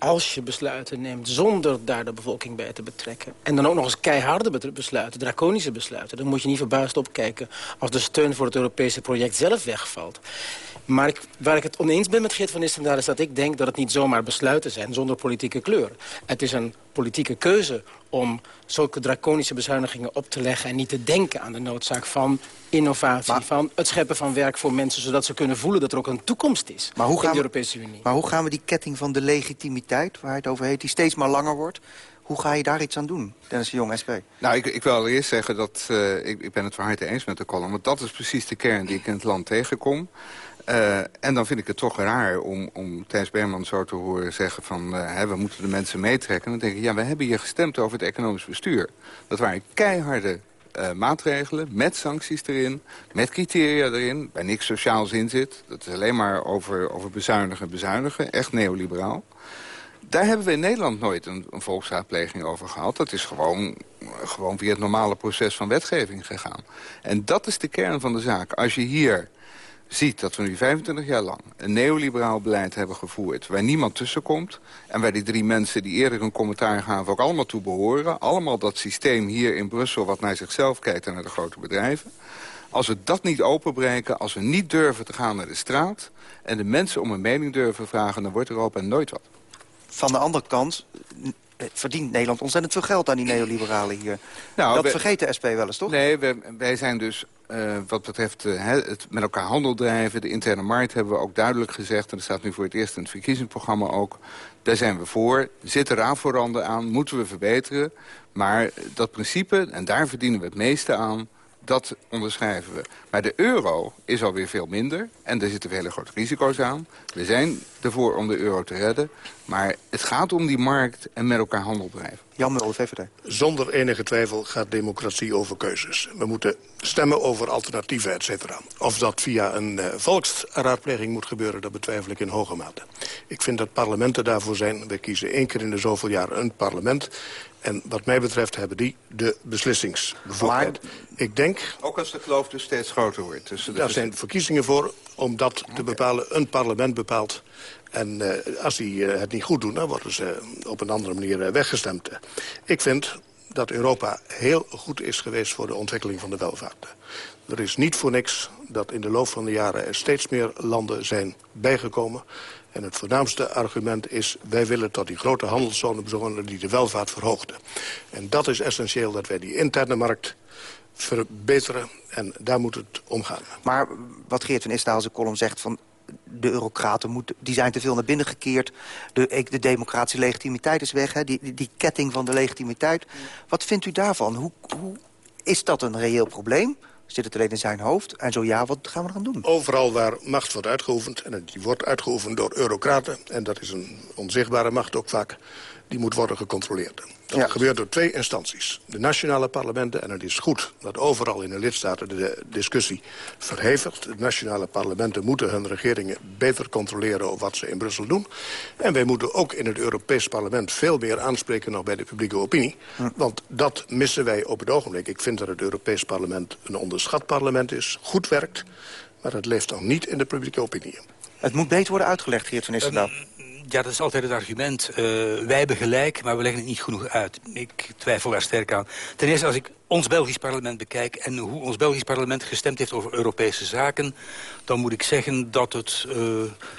als je besluiten neemt zonder daar de bevolking bij te betrekken... en dan ook nog eens keiharde besluiten, draconische besluiten... dan moet je niet verbaasd opkijken als de steun voor het Europese project zelf wegvalt. Maar ik, waar ik het oneens ben met Geert van Istendaal is dat ik denk dat het niet zomaar besluiten zijn zonder politieke kleur. Het is een politieke keuze om zulke draconische bezuinigingen op te leggen... en niet te denken aan de noodzaak van innovatie, van het scheppen van werk voor mensen... zodat ze kunnen voelen dat er ook een toekomst is maar hoe gaan in de Europese Unie. Maar hoe gaan we die ketting van de legitimiteit, waar het over heet... die steeds maar langer wordt, hoe ga je daar iets aan doen, Dennis de Jong, SP? Nou, ik, ik wil allereerst zeggen dat uh, ik, ik ben het van harte eens met de column. Want dat is precies de kern die ik in het land tegenkom. Uh, en dan vind ik het toch raar om, om Thijs Berman zo te horen zeggen van... Uh, hè, we moeten de mensen meetrekken. Dan denk ik, ja, we hebben hier gestemd over het economisch bestuur. Dat waren keiharde uh, maatregelen met sancties erin, met criteria erin... waar niks sociaals in zit. Dat is alleen maar over, over bezuinigen, bezuinigen. Echt neoliberaal. Daar hebben we in Nederland nooit een, een volksraadpleging over gehad. Dat is gewoon, gewoon via het normale proces van wetgeving gegaan. En dat is de kern van de zaak. Als je hier ziet dat we nu 25 jaar lang een neoliberaal beleid hebben gevoerd... waar niemand tussenkomt en waar die drie mensen die eerder een commentaar gaven... ook allemaal toe behoren. Allemaal dat systeem hier in Brussel wat naar zichzelf kijkt en naar de grote bedrijven. Als we dat niet openbreken, als we niet durven te gaan naar de straat... en de mensen om een mening durven vragen, dan wordt Europa nooit wat. Van de andere kant verdient Nederland ontzettend veel geld aan die neoliberalen hier. Nou, dat vergeet de SP wel eens, toch? Nee, wij, wij zijn dus uh, wat betreft uh, het met elkaar handel drijven... de interne markt hebben we ook duidelijk gezegd... en dat staat nu voor het eerst in het verkiezingsprogramma ook... daar zijn we voor. Zitten raadvoorranden aan, moeten we verbeteren. Maar dat principe, en daar verdienen we het meeste aan dat onderschrijven we. Maar de euro is alweer veel minder. En daar zitten hele grote risico's aan. We zijn ervoor om de euro te redden. Maar het gaat om die markt en met elkaar handel drijven. Jan Mulder, VVD. Zonder enige twijfel gaat democratie over keuzes. We moeten stemmen over alternatieven, et cetera. Of dat via een uh, volksraadpleging moet gebeuren, dat betwijfel ik in hoge mate. Ik vind dat parlementen daarvoor zijn. We kiezen één keer in de zoveel jaar een parlement. En wat mij betreft hebben die de beslissingsbevoegdheid. Ik denk... Ook als de kloof dus steeds groter wordt. Dus Daar zijn verkiezingen voor om dat te bepalen. Een parlement bepaalt. En uh, als die uh, het niet goed doen, dan worden ze op een andere manier weggestemd. Ik vind dat Europa heel goed is geweest voor de ontwikkeling van de welvaart. Er is niet voor niks dat in de loop van de jaren er steeds meer landen zijn bijgekomen. En het voornaamste argument is... wij willen tot die grote handelszone die de welvaart verhoogden. En dat is essentieel dat wij die interne markt verbeteren. En daar moet het om gaan. Maar wat Geert van Isdaal zijn column zegt... van de eurocraten moeten, die zijn te veel naar binnen gekeerd. De, de democratische legitimiteit is weg. Hè? Die, die, die ketting van de legitimiteit. Wat vindt u daarvan? Hoe, hoe, is dat een reëel probleem? Zit het alleen in zijn hoofd? En zo ja, wat gaan we gaan doen? Overal waar macht wordt uitgeoefend, en die wordt uitgeoefend door eurocraten... en dat is een onzichtbare macht ook vaak, die moet worden gecontroleerd. Dat gebeurt door twee instanties. De nationale parlementen, en het is goed dat overal in de lidstaten de discussie verhevigt. De nationale parlementen moeten hun regeringen beter controleren op wat ze in Brussel doen. En wij moeten ook in het Europees parlement veel meer aanspreken nog bij de publieke opinie. Want dat missen wij op het ogenblik. Ik vind dat het Europees parlement een onderschat parlement is, goed werkt. Maar het leeft nog niet in de publieke opinie. Het moet beter worden uitgelegd, Geert van Issendaal. Um, ja, dat is altijd het argument. Uh, wij hebben gelijk, maar we leggen het niet genoeg uit. Ik twijfel daar sterk aan. Ten eerste, als ik ons Belgisch parlement bekijk... en hoe ons Belgisch parlement gestemd heeft over Europese zaken... dan moet ik zeggen dat het uh,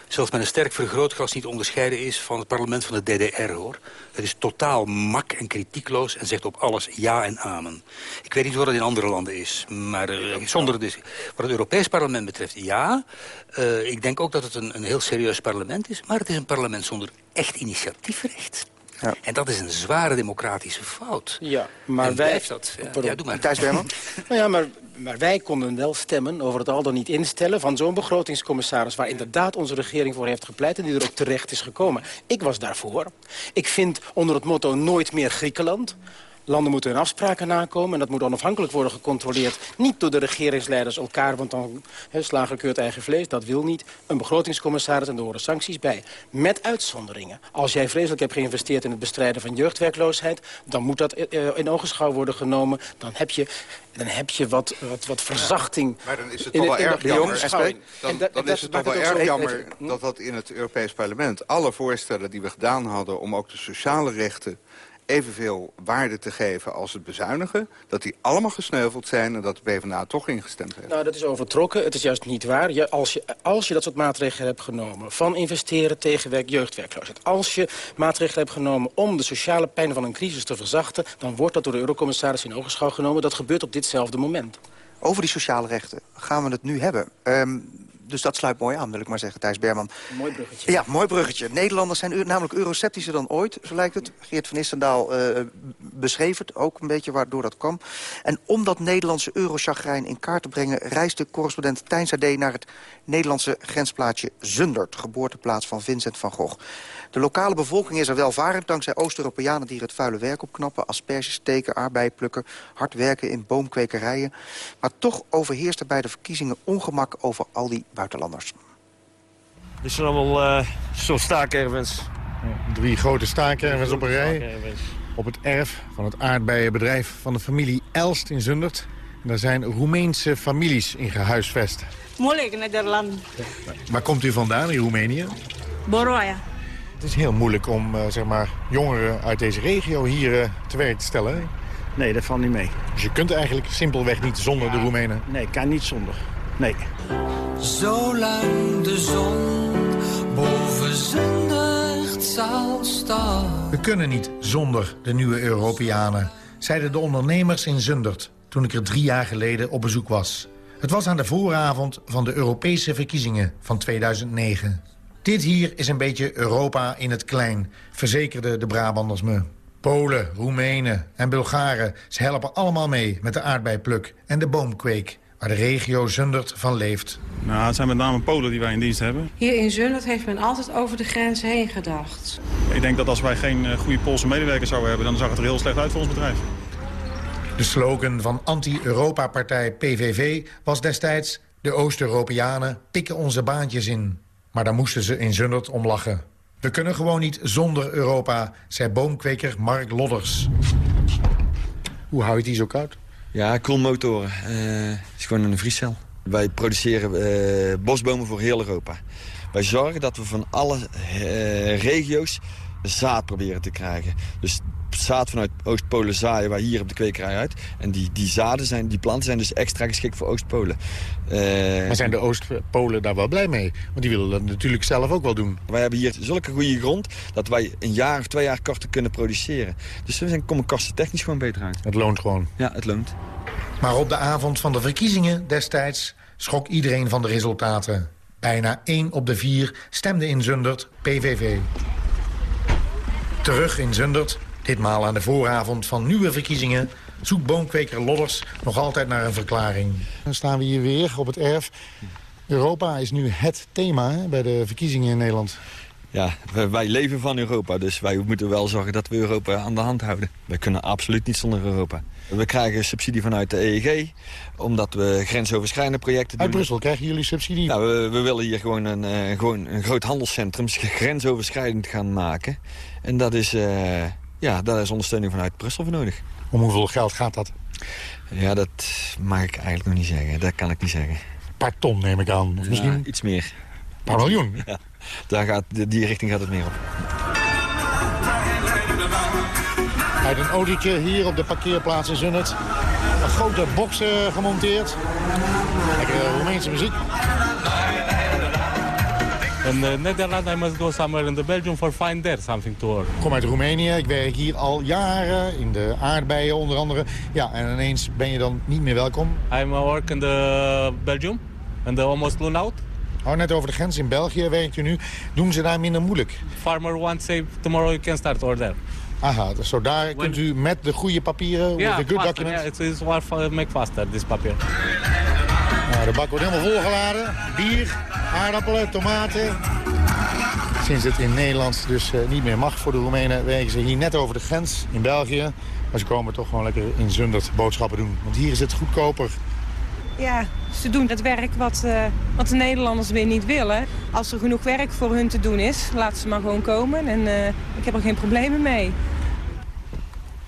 zelfs met een sterk vergrootglas niet onderscheiden is... van het parlement van de DDR, hoor. Het is totaal mak en kritiekloos en zegt op alles ja en amen. Ik weet niet hoe dat in andere landen is, maar uh, zonder dus, wat het Europees parlement betreft, ja. Uh, ik denk ook dat het een, een heel serieus parlement is, maar het is een parlement zonder echt initiatiefrecht. Ja. En dat is een zware democratische fout. Ja, maar wij... Dat, ja, ja, doe maar. Thijs Berman? nou ja, maar, maar wij konden wel stemmen over het al dan niet instellen... van zo'n begrotingscommissaris waar inderdaad onze regering voor heeft gepleit... en die er ook terecht is gekomen. Ik was daarvoor. Ik vind onder het motto nooit meer Griekenland... Landen moeten hun afspraken nakomen en dat moet onafhankelijk worden gecontroleerd. Niet door de regeringsleiders elkaar, want dan he, slager keurt eigen vlees, dat wil niet. Een begrotingscommissaris en er horen sancties bij. Met uitzonderingen. Als jij vreselijk hebt geïnvesteerd in het bestrijden van jeugdwerkloosheid... dan moet dat uh, in ogenschouw worden genomen. Dan heb je, dan heb je wat, wat, wat verzachting. Maar dan is het toch wel erg jammer, dan, dan, dan is het toch wel erg jammer dat dat in het Europees Parlement... alle voorstellen die we gedaan hadden om ook de sociale rechten evenveel waarde te geven als het bezuinigen... dat die allemaal gesneuveld zijn en dat de PvdA toch ingestemd heeft. Nou, dat is overtrokken. Het is juist niet waar. Je, als, je, als je dat soort maatregelen hebt genomen... van investeren tegen werk, jeugdwerkloosheid... als je maatregelen hebt genomen om de sociale pijn van een crisis te verzachten... dan wordt dat door de eurocommissaris in ogenschouw genomen. Dat gebeurt op ditzelfde moment. Over die sociale rechten gaan we het nu hebben. Um, dus dat sluit mooi aan, wil ik maar zeggen, Thijs Berman. mooi bruggetje. Ja, mooi bruggetje. Nederlanders zijn namelijk euroceptischer dan ooit, zo lijkt het. Geert van Istendaal uh, beschreef het ook een beetje waardoor dat kwam. En om dat Nederlandse eurochagrijn in kaart te brengen... reisde correspondent Tijn Sade naar het Nederlandse grensplaatsje Zundert... geboorteplaats van Vincent van Gogh. De lokale bevolking is er welvarend dankzij Oost-Europeanen... die er het vuile werk opknappen, asperges steken, aardbeien plukken... hard werken in boomkwekerijen. Maar toch overheerst er bij de verkiezingen ongemak over al die buitenlanders. Dit zijn allemaal uh, zo'n staakervens. drie grote staakervens op een rij. Op het erf van het aardbeienbedrijf van de familie Elst in Zundert. En daar zijn Roemeense families in gehuisvest. Moeilijk, Nederland. Waar komt u vandaan in Roemenië? Boroya. Het is heel moeilijk om uh, zeg maar, jongeren uit deze regio hier uh, te werk te stellen. Nee, dat valt niet mee. Dus je kunt eigenlijk simpelweg niet zonder ja, de Roemenen? Nee, kan niet zonder. Nee. Zolang de zon boven Zundert zal staan. We kunnen niet zonder de nieuwe Europeanen, zeiden de ondernemers in Zundert... toen ik er drie jaar geleden op bezoek was. Het was aan de vooravond van de Europese verkiezingen van 2009. Dit hier is een beetje Europa in het klein, verzekerden de Brabanders me. Polen, Roemenen en Bulgaren, ze helpen allemaal mee met de aardbeipluk en de boomkweek waar de regio Zundert van leeft. Nou, het zijn met name Polen die wij in dienst hebben. Hier in Zundert heeft men altijd over de grens heen gedacht. Ik denk dat als wij geen eh, goede Poolse medewerkers zouden hebben... dan zag het er heel slecht uit voor ons bedrijf. De slogan van anti-Europa-partij PVV was destijds... de Oost-Europeanen pikken onze baantjes in. Maar daar moesten ze in Zundert om lachen. We kunnen gewoon niet zonder Europa, zei boomkweker Mark Lodders. Hoe hou je die zo koud? Ja, koelmotoren. Uh, het is gewoon een vriescel. Wij produceren uh, bosbomen voor heel Europa. Wij zorgen dat we van alle uh, regio's zaad proberen te krijgen. Dus zaad vanuit Oostpolen zaaien wij hier op de kwekerij uit. En die, die zaden, zijn, die planten zijn dus extra geschikt voor Oostpolen. Uh, maar zijn de Oostpolen daar wel blij mee? Want die willen dat natuurlijk zelf ook wel doen. Wij hebben hier zulke goede grond dat wij een jaar of twee jaar korter kunnen produceren. Dus we zijn, komen technisch gewoon beter uit. Het loont gewoon? Ja, het loont. Maar op de avond van de verkiezingen destijds schrok iedereen van de resultaten. Bijna één op de vier stemde in Zundert PVV. Terug in Zundert Ditmaal aan de vooravond van nieuwe verkiezingen zoekt boomkweker Lodders nog altijd naar een verklaring. Dan staan we hier weer op het erf. Europa is nu het thema hè, bij de verkiezingen in Nederland. Ja, wij leven van Europa, dus wij moeten wel zorgen dat we Europa aan de hand houden. Wij kunnen absoluut niet zonder Europa. We krijgen subsidie vanuit de EEG, omdat we grensoverschrijdende projecten doen. Uit Brussel krijgen jullie subsidie? Nou, we, we willen hier gewoon een, uh, gewoon een groot handelscentrum grensoverschrijdend gaan maken. En dat is... Uh, ja, daar is ondersteuning vanuit Brussel voor nodig. Om hoeveel geld gaat dat? Ja, dat mag ik eigenlijk nog niet zeggen. Dat kan ik niet zeggen. Een paar ton neem ik aan. Of misschien... iets meer. Een paar miljoen? Ja, daar gaat, die richting gaat het meer op. Uit een autootje hier op de parkeerplaats in Zundert. Een grote box gemonteerd. Lekkere Roemeense muziek. In the Netherlands, I must go somewhere in the Belgium for find there something to work. Ik kom uit Roemenië. Ik werk hier al jaren in de aardbeien onder andere. Ja, en ineens ben je dan niet meer welkom. I'm work in the Belgium, in the almost Lonout. Oh, net over de grens in België werkt u nu. Doen ze daar minder moeilijk? Farmer wants say tomorrow you can start order. Aha, dus zo daar kunt u met de goede papieren, Ja, the good faster, documents... yeah, it's, it's what make faster, this papier. Nou, de bak wordt helemaal volgeladen. Bier, aardappelen, tomaten. Sinds het in Nederland dus eh, niet meer mag voor de Roemenen... werken ze hier net over de grens in België. Maar ze komen toch gewoon lekker in Zundert boodschappen doen. Want hier is het goedkoper. Ja, ze doen het werk wat, eh, wat de Nederlanders weer niet willen. Als er genoeg werk voor hun te doen is, laat ze maar gewoon komen. En eh, ik heb er geen problemen mee.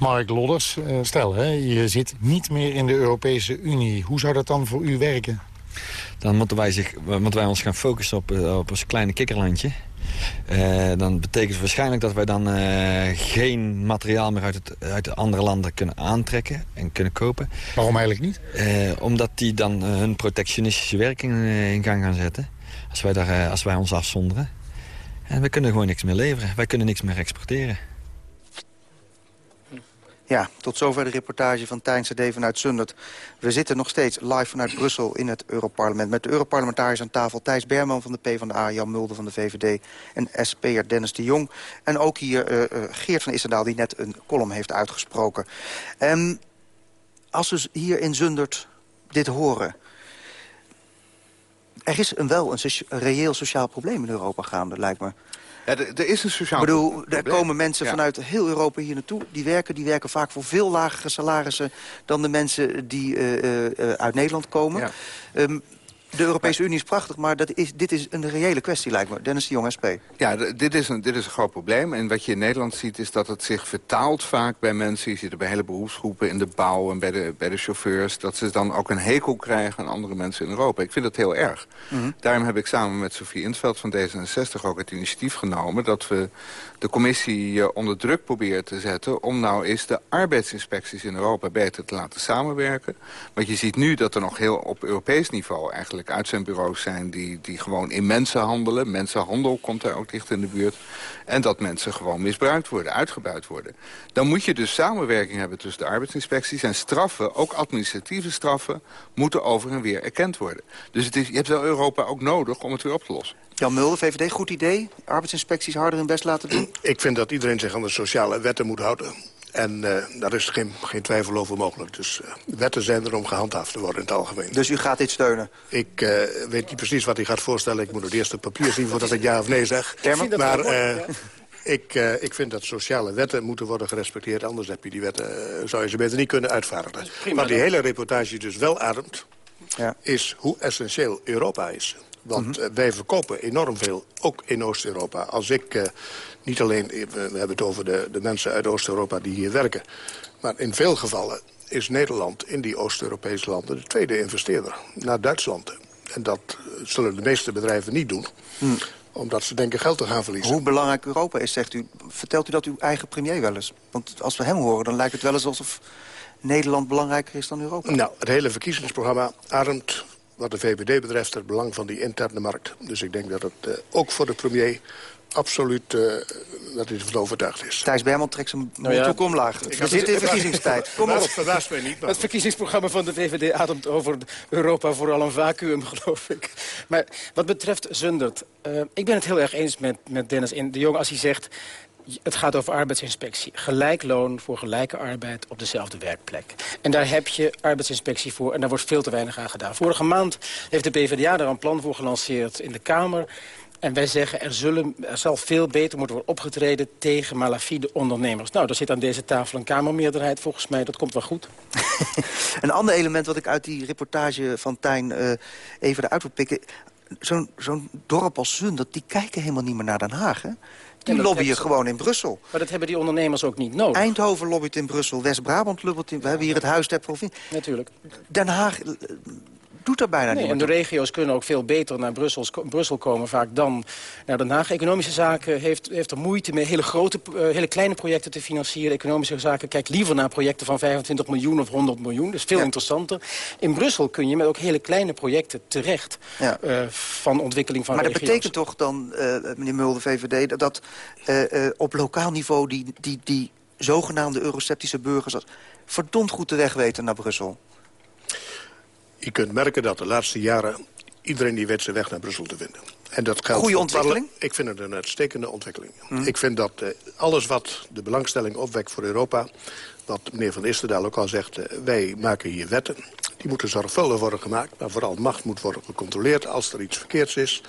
Mark Lodders, eh, stel, hè, je zit niet meer in de Europese Unie. Hoe zou dat dan voor u werken? Dan moeten wij, zich, moeten wij ons gaan focussen op, eh, op ons kleine kikkerlandje. Eh, dan betekent het waarschijnlijk dat wij dan eh, geen materiaal meer uit, het, uit de andere landen kunnen aantrekken en kunnen kopen. Waarom eigenlijk niet? Eh, omdat die dan eh, hun protectionistische werking eh, in gang gaan zetten. Als wij, daar, eh, als wij ons afzonderen. En we kunnen gewoon niks meer leveren. Wij kunnen niks meer exporteren. Ja, tot zover de reportage van Tijn CD vanuit Zundert. We zitten nog steeds live vanuit Brussel in het Europarlement... met de Europarlementariërs aan tafel Thijs Berman van de PvdA... Jan Mulder van de VVD en SP'er Dennis de Jong. En ook hier eh, eh, Geert van Issendaal die net een column heeft uitgesproken. Ehm, als we hier in Zundert dit horen... Er is een, wel een reëel sociaal probleem in Europa gaande, lijkt me. Ja, er is een sociaal Ik bedoel, probleem. er komen mensen Ja. vanuit heel Europa hier naartoe. Die werken, die werken vaak voor veel lagere salarissen... dan de mensen die eh, eh, eh, uit Nederland komen. Ehm, de Europese Unie is prachtig, maar dat is, dit is een reële kwestie, lijkt me. Dennis de Jong, SP. Ja, dit is, een, dit is een groot probleem. En wat je in Nederland ziet is dat het zich vertaalt vaak bij mensen... je ziet het bij hele beroepsgroepen in de bouw en bij de, bij de chauffeurs... dat ze dan ook een hekel krijgen aan andere mensen in Europa. Ik vind dat heel erg. Daarom heb ik samen met Sofie Intveld van D66 ook het initiatief genomen... dat we de commissie eh, onder druk proberen te zetten... om nou eens de arbeidsinspecties in Europa beter te laten samenwerken. Want je ziet nu dat er nog heel op Europees niveau eigenlijk uitzendbureaus zijn... die, die gewoon in mensen handelen. Mensenhandel komt daar ook dicht in de buurt. En dat mensen gewoon misbruikt worden, uitgebuit worden. Dan moet je dus samenwerking hebben tussen de arbeidsinspecties... en straffen, ook administratieve straffen, moeten over en weer erkend worden. Dus het is, je hebt wel Europa ook nodig om het weer op te lossen. Jan Mulder, VVD, goed idee. Arbeidsinspecties harder hun best laten doen. Ik vind dat iedereen zich aan de sociale wetten moet houden. En eh, daar is geen, geen twijfel over mogelijk. Dus eh, wetten zijn er om gehandhaafd te worden in het algemeen. Dus u gaat dit steunen? Ik eh, weet niet precies wat hij gaat voorstellen. Ik moet het eerst op papier zien voordat ik ja of nee zeg. Ik vind dat Maar eh, ik, eh, ik vind dat sociale wetten moeten worden gerespecteerd. Anders heb je die wetten, zou je ze beter niet kunnen uitvaardigen. Wat die hele reportage dus wel ademt... Ja. is hoe essentieel Europa is. Want Mhm. wij verkopen enorm veel, ook in Oost-Europa. Als ik, eh, niet alleen, we, hebben het over de, de mensen uit Oost-Europa die hier werken... maar in veel gevallen is Nederland in die Oost-Europese landen... de tweede investeerder, na Duitsland. En dat zullen de meeste bedrijven niet doen... omdat ze denken geld te gaan verliezen. Hoe belangrijk Europa is, zegt u. Vertelt u dat uw eigen premier wel eens? Want als we hem horen, dan lijkt het wel eens alsof Nederland belangrijker is dan Europa. Nou, het hele verkiezingsprogramma ademt wat de VVD betreft het belang van die interne markt. Dus ik denk dat het eh, ook voor de premier absoluut, eh, dat hij ervan overtuigd is. Thijs Berman trekt zijn Nou ja, omlaag. We zitten in verkiezingstijd. Kom op. Dat verbaast mij niet. maar Het verkiezingsprogramma van de VVD ademt over Europa vooral een vacuüm, geloof ik. Maar wat betreft Zundert, eh, ik ben het heel erg eens met, met Dennis in de Jong als hij zegt... Het gaat over arbeidsinspectie. Gelijk loon voor gelijke arbeid op dezelfde werkplek. En daar heb je arbeidsinspectie voor en daar wordt veel te weinig aan gedaan. Vorige maand heeft de PvdA daar een plan voor gelanceerd in de Kamer. En wij zeggen, er, zullen, er zal veel beter moeten worden opgetreden tegen malafide ondernemers. Nou, er zit aan deze tafel een Kamermeerderheid volgens mij. Dat komt wel goed. Een ander element wat ik uit die reportage van Tijn eh, even eruit wil pikken... Zo'n zo'n dorp als Zundert, die kijken helemaal niet meer naar Den Haag, hè? Die lobbyen gewoon in Brussel. Maar dat hebben die ondernemers ook niet nodig. Eindhoven lobbyt in Brussel, West-Brabant lobbyt in... We hebben hier het Huis der Provincie. Natuurlijk. Den Haag, eh, doet er bijna nee, niet En de regio's kunnen ook veel beter naar Brussel, Brussel komen vaak dan naar Den Haag. Economische zaken heeft, heeft er moeite mee hele, grote, uh, hele kleine projecten te financieren. Economische zaken kijkt liever naar projecten van 25 miljoen of 100 miljoen. Dat is veel ja. interessanter. In Brussel kun je met ook hele kleine projecten terecht ja. uh, van ontwikkeling van maar regio's. Maar dat betekent toch dan, uh, meneer Mulder, VVD, dat op lokaal niveau die, die, die zogenaamde euroceptische burgers verdomd goed de weg weten naar Brussel? Je kunt merken dat de laatste jaren iedereen die weet zijn weg naar Brussel te vinden. En dat geldt Goede ontwikkeling? Ik vind het een uitstekende ontwikkeling. Mm. Ik vind dat uh, alles wat de belangstelling opwekt voor Europa... wat meneer Van Isterdaal ook al zegt, uh, wij maken hier wetten. Die moeten zorgvuldig worden gemaakt, maar vooral macht moet worden gecontroleerd. Als er iets verkeerds is,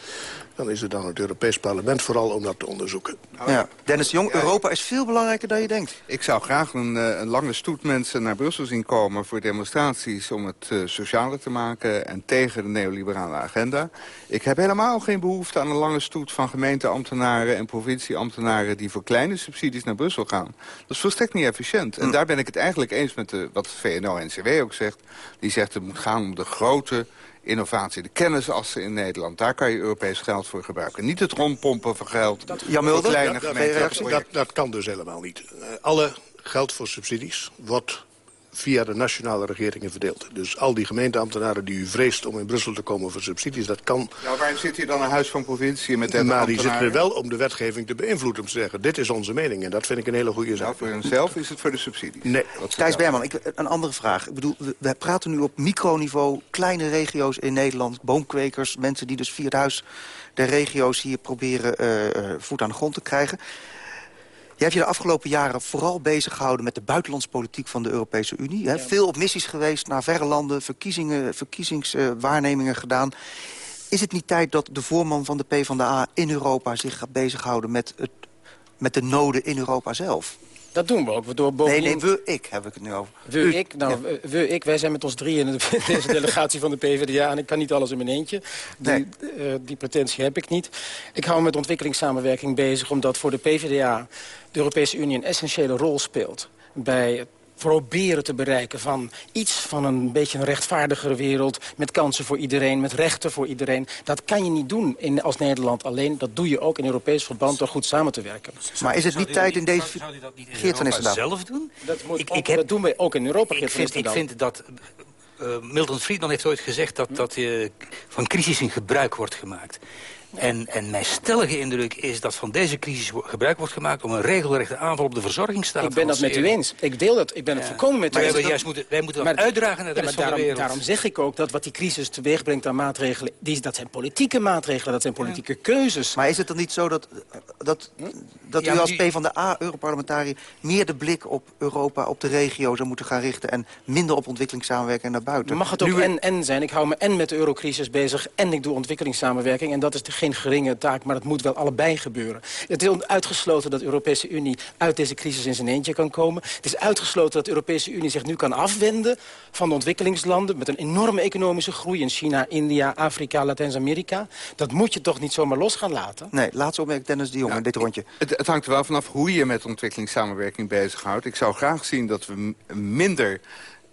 dan is het dan het Europees Parlement vooral om dat te onderzoeken. Ja. Dennis de Jong, Europa is veel belangrijker dan je denkt. Ik zou graag een, een lange stoet mensen naar Brussel zien komen voor demonstraties om het uh, socialer te maken en tegen de neoliberale agenda. Ik heb helemaal geen behoefte aan een lange stoet van gemeenteambtenaren en provincieambtenaren die voor kleine subsidies naar Brussel gaan. Dat is volstrekt niet efficiënt. En hm. daar ben ik het eigenlijk eens met de, wat VNO-NCW ook zegt. Die zegt het moet gaan om de grote innovatie, de kennisassen in Nederland. Daar kan je Europees geld voor gebruiken. Niet het rondpompen van geld dat, Jan Mulder? kleine dat, dat, dat, dat, kan dus helemaal niet. Uh, alle geld voor subsidies wordt via de nationale regeringen verdeeld. Dus al die gemeenteambtenaren die u vreest om in Brussel te komen voor subsidies, dat kan... Nou, waarom zit hier dan een huis van provincie met Maar die zitten er wel om de wetgeving te beïnvloeden, om te zeggen, dit is onze mening. En dat vind ik een hele goede zaak. Nou, voor hunzelf is het voor de subsidies. Nee. Thijs Berman, ik, een andere vraag. Ik bedoel, we, we praten nu op microniveau, kleine regio's in Nederland, boomkwekers, mensen die dus via het huis de regio's hier proberen uh, voet aan de grond te krijgen. Hebt je de afgelopen jaren vooral bezig gehouden met de buitenlandspolitiek van de Europese Unie. Hè? Ja. Veel op missies geweest naar verre landen, verkiezingen, verkiezingswaarnemingen gedaan. Is het niet tijd dat de voorman van de PvdA in Europa zich gaat bezighouden met, het, met de noden in Europa zelf? Dat doen we ook. Door bovendien... Nee, nee, we ik heb ik het nu over. We U, ik, nou, ja. we ik, wij zijn met ons drie in de, deze delegatie van de PvdA... en ik kan niet alles in mijn eentje. Die, nee. uh, die pretentie heb ik niet. Ik hou me met ontwikkelingssamenwerking bezig... omdat voor de PvdA de Europese Unie een essentiële rol speelt... bij proberen te bereiken van iets van een beetje een rechtvaardigere wereld... met kansen voor iedereen, met rechten voor iedereen. Dat kan je niet doen in, als Nederland alleen. Dat doe je ook in Europees verband door goed samen te werken. Maar is het niet tijd in deze... Zou, dat niet in Geert zelf doen? Dat, moet ik, ook, ik heb, dat doen we ook in Europa, ik vind, ik vind dat... Uh, Milton Friedman heeft ooit gezegd dat, dat uh, van crisis in gebruik wordt gemaakt. En, en mijn stellige indruk is dat van deze crisis gebruik wordt gemaakt... om een regelrechte aanval op de verzorgingsstaat Ik ben dat met u eens. Ik deel dat. Ik ben het ja. volkomen met u eens. Maar wij, juist moeten, wij moeten dat uitdragen naar de ja, rest daarom, van de wereld. Daarom zeg ik ook dat wat die crisis teweeg brengt aan maatregelen... Die, dat zijn politieke maatregelen, dat zijn politieke ja. keuzes. Maar is het dan niet zo dat, dat, dat u als PvdA-europarlementariër... meer de blik op Europa, op de regio zou moeten gaan richten... en minder op ontwikkelingssamenwerking naar buiten? Mag het ook en-en zijn? Ik hou me en met de eurocrisis bezig... en ik doe ontwikkelingssamenwerking. En dat is geen geringe taak maar het moet wel allebei gebeuren. Het is uitgesloten dat de Europese Unie uit deze crisis in zijn eentje kan komen. Het is uitgesloten dat de Europese Unie zich nu kan afwenden van de ontwikkelingslanden... met een enorme economische groei in China, India, Afrika, Latijns-Amerika. Dat moet je toch niet zomaar los gaan laten? Nee, laatste opmerking Dennis de Jong ja, in dit rondje. Het, het hangt er wel vanaf hoe je met ontwikkelingssamenwerking bezighoudt. Ik zou graag zien dat we minder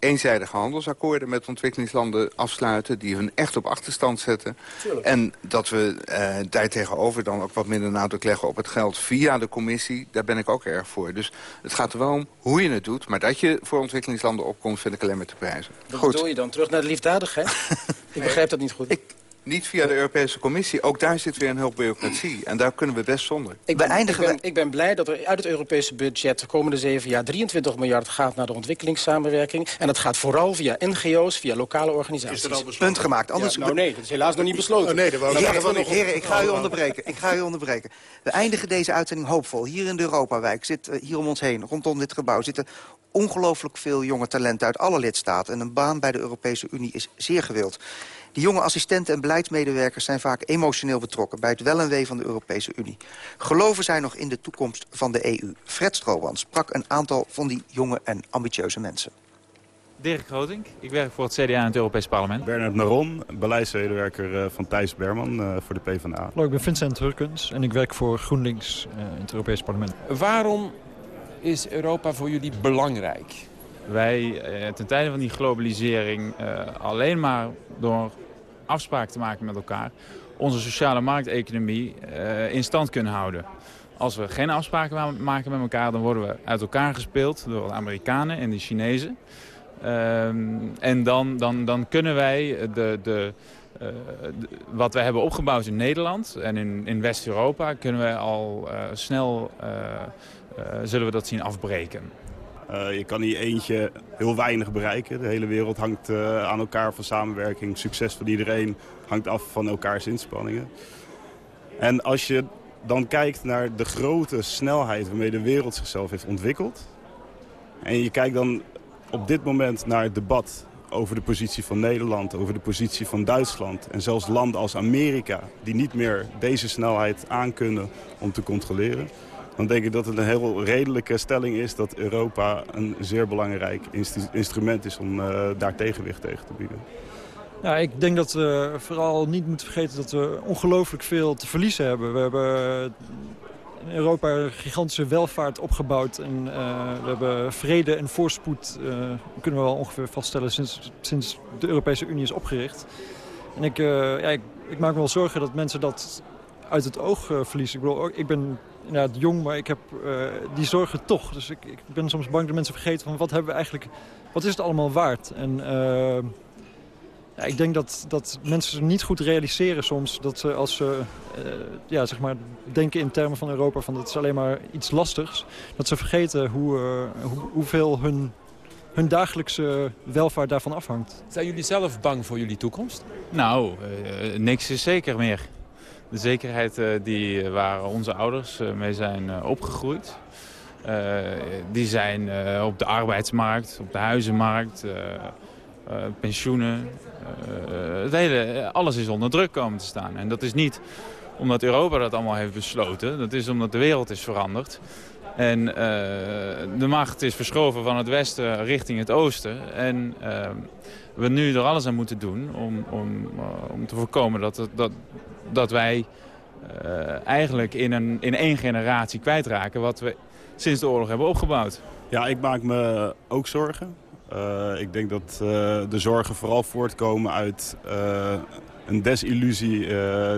eenzijdige handelsakkoorden met ontwikkelingslanden afsluiten... die hun echt op achterstand zetten. Tuurlijk. En dat we uh, daartegenover dan ook wat minder nadruk leggen op het geld via de commissie. Daar ben ik ook erg voor. Dus het gaat er wel om hoe je het doet. Maar dat je voor ontwikkelingslanden opkomt, vind ik alleen maar te prijzen. Wat goed. bedoel je dan? Terug naar de liefdadigheid? ik begrijp dat niet goed. Ik, niet via de Europese Commissie. Ook daar zit weer een hoop bureaucratie. En daar kunnen we best zonder. Ik ben, ik ben, ik ben blij dat er uit het Europese budget... de komende zeven jaar 23 miljard gaat naar de ontwikkelingssamenwerking. En dat gaat vooral via NGO's, via lokale organisaties. Is er al Punt gemaakt. Anders... Ja, nou nee, dat is helaas nog niet besloten. Oh, nee, dat wou heren, heren, heren, ik ga u onderbreken. Ik ga u onderbreken. We eindigen deze uitzending hoopvol. Hier in de Europawijk, zit uh, hier om ons heen, rondom dit gebouw... zitten ongelooflijk veel jonge talenten uit alle lidstaten. En een baan bij de Europese Unie is zeer gewild. Die jonge assistenten en beleidsmedewerkers zijn vaak emotioneel betrokken... bij het wel en wee van de Europese Unie. Geloven zij nog in de toekomst van de EU? Fred Stroobans sprak een aantal van die jonge en ambitieuze mensen. Dirk Grotink, ik werk voor het CDA in het Europees Parlement. Bernard Maron, beleidsmedewerker van Thijs Berman voor de PvdA. Hallo, ik ben Vincent Hurkens en ik werk voor GroenLinks in het Europees Parlement. Waarom is Europa voor jullie belangrijk? wij eh, ten tijde van die globalisering eh, alleen maar door afspraken te maken met elkaar... onze sociale markteconomie eh, in stand kunnen houden. Als we geen afspraken maken met elkaar, dan worden we uit elkaar gespeeld door de Amerikanen en de Chinezen. Ehm, en dan, dan, dan kunnen wij de, de, uh, de, wat we hebben opgebouwd in Nederland en in, in West-Europa... kunnen we al uh, snel, zullen we dat zien afbreken. Je kan hier eentje heel weinig bereiken. De hele wereld hangt aan elkaar van samenwerking. Succes van iedereen hangt af van elkaars inspanningen. En als je dan kijkt naar de grote snelheid waarmee de wereld zichzelf heeft ontwikkeld... en je kijkt dan op dit moment naar het debat over de positie van Nederland, over de positie van Duitsland... en zelfs landen als Amerika, die niet meer deze snelheid aankunnen om te controleren... dan denk ik dat het een heel redelijke stelling is dat Europa een zeer belangrijk instrument is om uh, daar tegenwicht tegen te bieden. Ja, ik denk dat we vooral niet moeten vergeten dat we ongelooflijk veel te verliezen hebben. We hebben in Europa gigantische welvaart opgebouwd. En uh, we hebben vrede en voorspoed, uh, kunnen we wel ongeveer vaststellen, sinds, sinds de Europese Unie is opgericht. En ik, ja, ik, ik, maak me wel zorgen dat mensen dat uit het oog verliezen. Ik bedoel, ik ben inderdaad jong, maar ik heb die zorgen toch. Dus ik, ik, ben soms bang dat mensen vergeten van wat hebben we eigenlijk, wat is het allemaal waard? En ja, ik denk dat, dat mensen niet goed realiseren soms dat ze als ze uh, ja, zeg maar denken in termen van Europa van dat is alleen maar iets lastigs. Dat ze vergeten hoe, uh, hoe, hoeveel hun, hun dagelijkse welvaart daarvan afhangt. Zijn jullie zelf bang voor jullie toekomst? Nou, uh, niks is zeker meer. De zekerheid die, waar onze ouders mee zijn opgegroeid... die zijn op de arbeidsmarkt, op de huizenmarkt, pensioenen, het hele, alles is onder druk komen te staan. En dat is niet omdat Europa dat allemaal heeft besloten. Dat is omdat de wereld is veranderd. En de macht is verschoven van het westen richting het oosten. En we nu er alles aan moeten doen om, om, om te voorkomen dat, dat, dat wij eigenlijk in, een, in één generatie kwijtraken... wat we sinds de oorlog hebben opgebouwd. Ja, ik maak me ook zorgen. Uh, ik denk dat uh, de zorgen vooral voortkomen uit een desillusie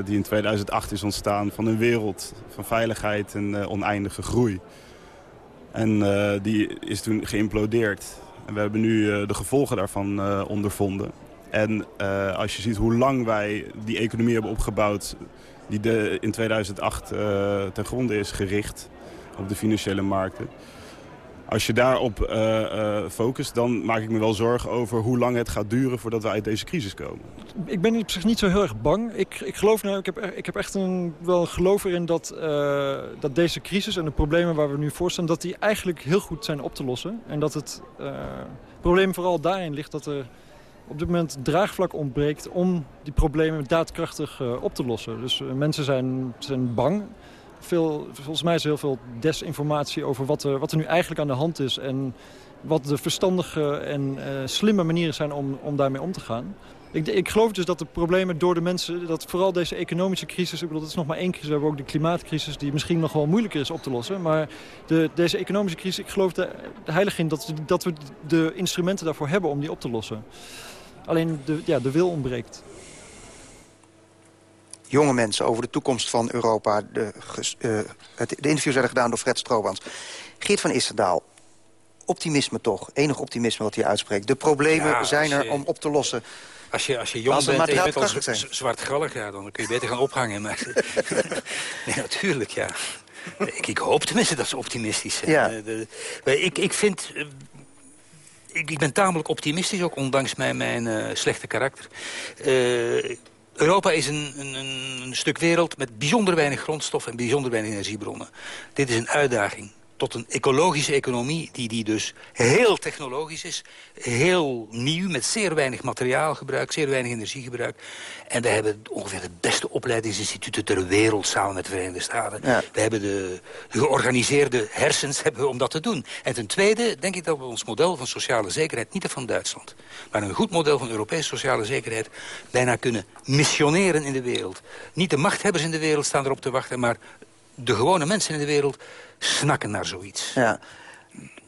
die in 2008 is ontstaan... van een wereld van veiligheid en oneindige groei. En die is toen geïmplodeerd. En we hebben nu de gevolgen daarvan ondervonden. En als je ziet hoe lang wij die economie hebben opgebouwd... die de, in 2008 ten gronde is gericht op de financiële markten als je daarop uh, focust, dan maak ik me wel zorgen over hoe lang het gaat duren voordat we uit deze crisis komen. Ik ben op zich niet zo heel erg bang. Ik, ik geloof nou, ik heb, ik heb echt een, wel geloof erin dat, dat deze crisis en de problemen waar we nu voor staan, dat die eigenlijk heel goed zijn op te lossen. En dat het probleem vooral daarin ligt dat er op dit moment draagvlak ontbreekt om die problemen daadkrachtig op te lossen. Dus mensen zijn, zijn bang veel, volgens mij is er heel veel desinformatie over wat er, wat er nu eigenlijk aan de hand is. En wat de verstandige en uh, slimme manieren zijn om, om daarmee om te gaan. Ik, ik, geloof dus dat de problemen door de mensen, dat vooral deze economische crisis, ik bedoel, dat is nog maar één crisis, we hebben ook de klimaatcrisis die misschien nog wel moeilijker is op te lossen. Maar de, deze economische crisis, ik geloof de heilig in dat, dat we de instrumenten daarvoor hebben om die op te lossen. Alleen de, ja, de wil ontbreekt jonge mensen over de toekomst van Europa. De, uh, het, de interviews werden gedaan door Fred Stroobans. Geert van Isterdaal, optimisme toch, enig optimisme wat hij uitspreekt. De problemen ja, zijn er om op te lossen. Als je, als je jong als bent en je bent al zwartgallig, ja, dan kun je beter gaan ophangen. Maar, nee, natuurlijk, ja. Ik, ik, hoop tenminste dat ze optimistisch zijn. Ja. De, de, ik, ik vind... Ik, ben tamelijk optimistisch, ook ondanks mijn, uh, slechte karakter. Uh, Europa is een, een, een, stuk wereld met bijzonder weinig grondstof en bijzonder weinig energiebronnen. Dit is een uitdaging tot een ecologische economie die, die dus heel technologisch is. Heel nieuw, met zeer weinig materiaalgebruik, zeer weinig energiegebruik. En we hebben ongeveer de beste opleidingsinstituten ter wereld samen met de Verenigde Staten. We hebben de, de, georganiseerde hersens hebben we om dat te doen. En ten tweede denk ik dat we ons model van sociale zekerheid, niet dat van Duitsland... maar een goed model van Europese sociale zekerheid bijna kunnen missioneren in de wereld. Niet de machthebbers in de wereld staan erop te wachten, maar de gewone mensen in de wereld snakken naar zoiets. Ja.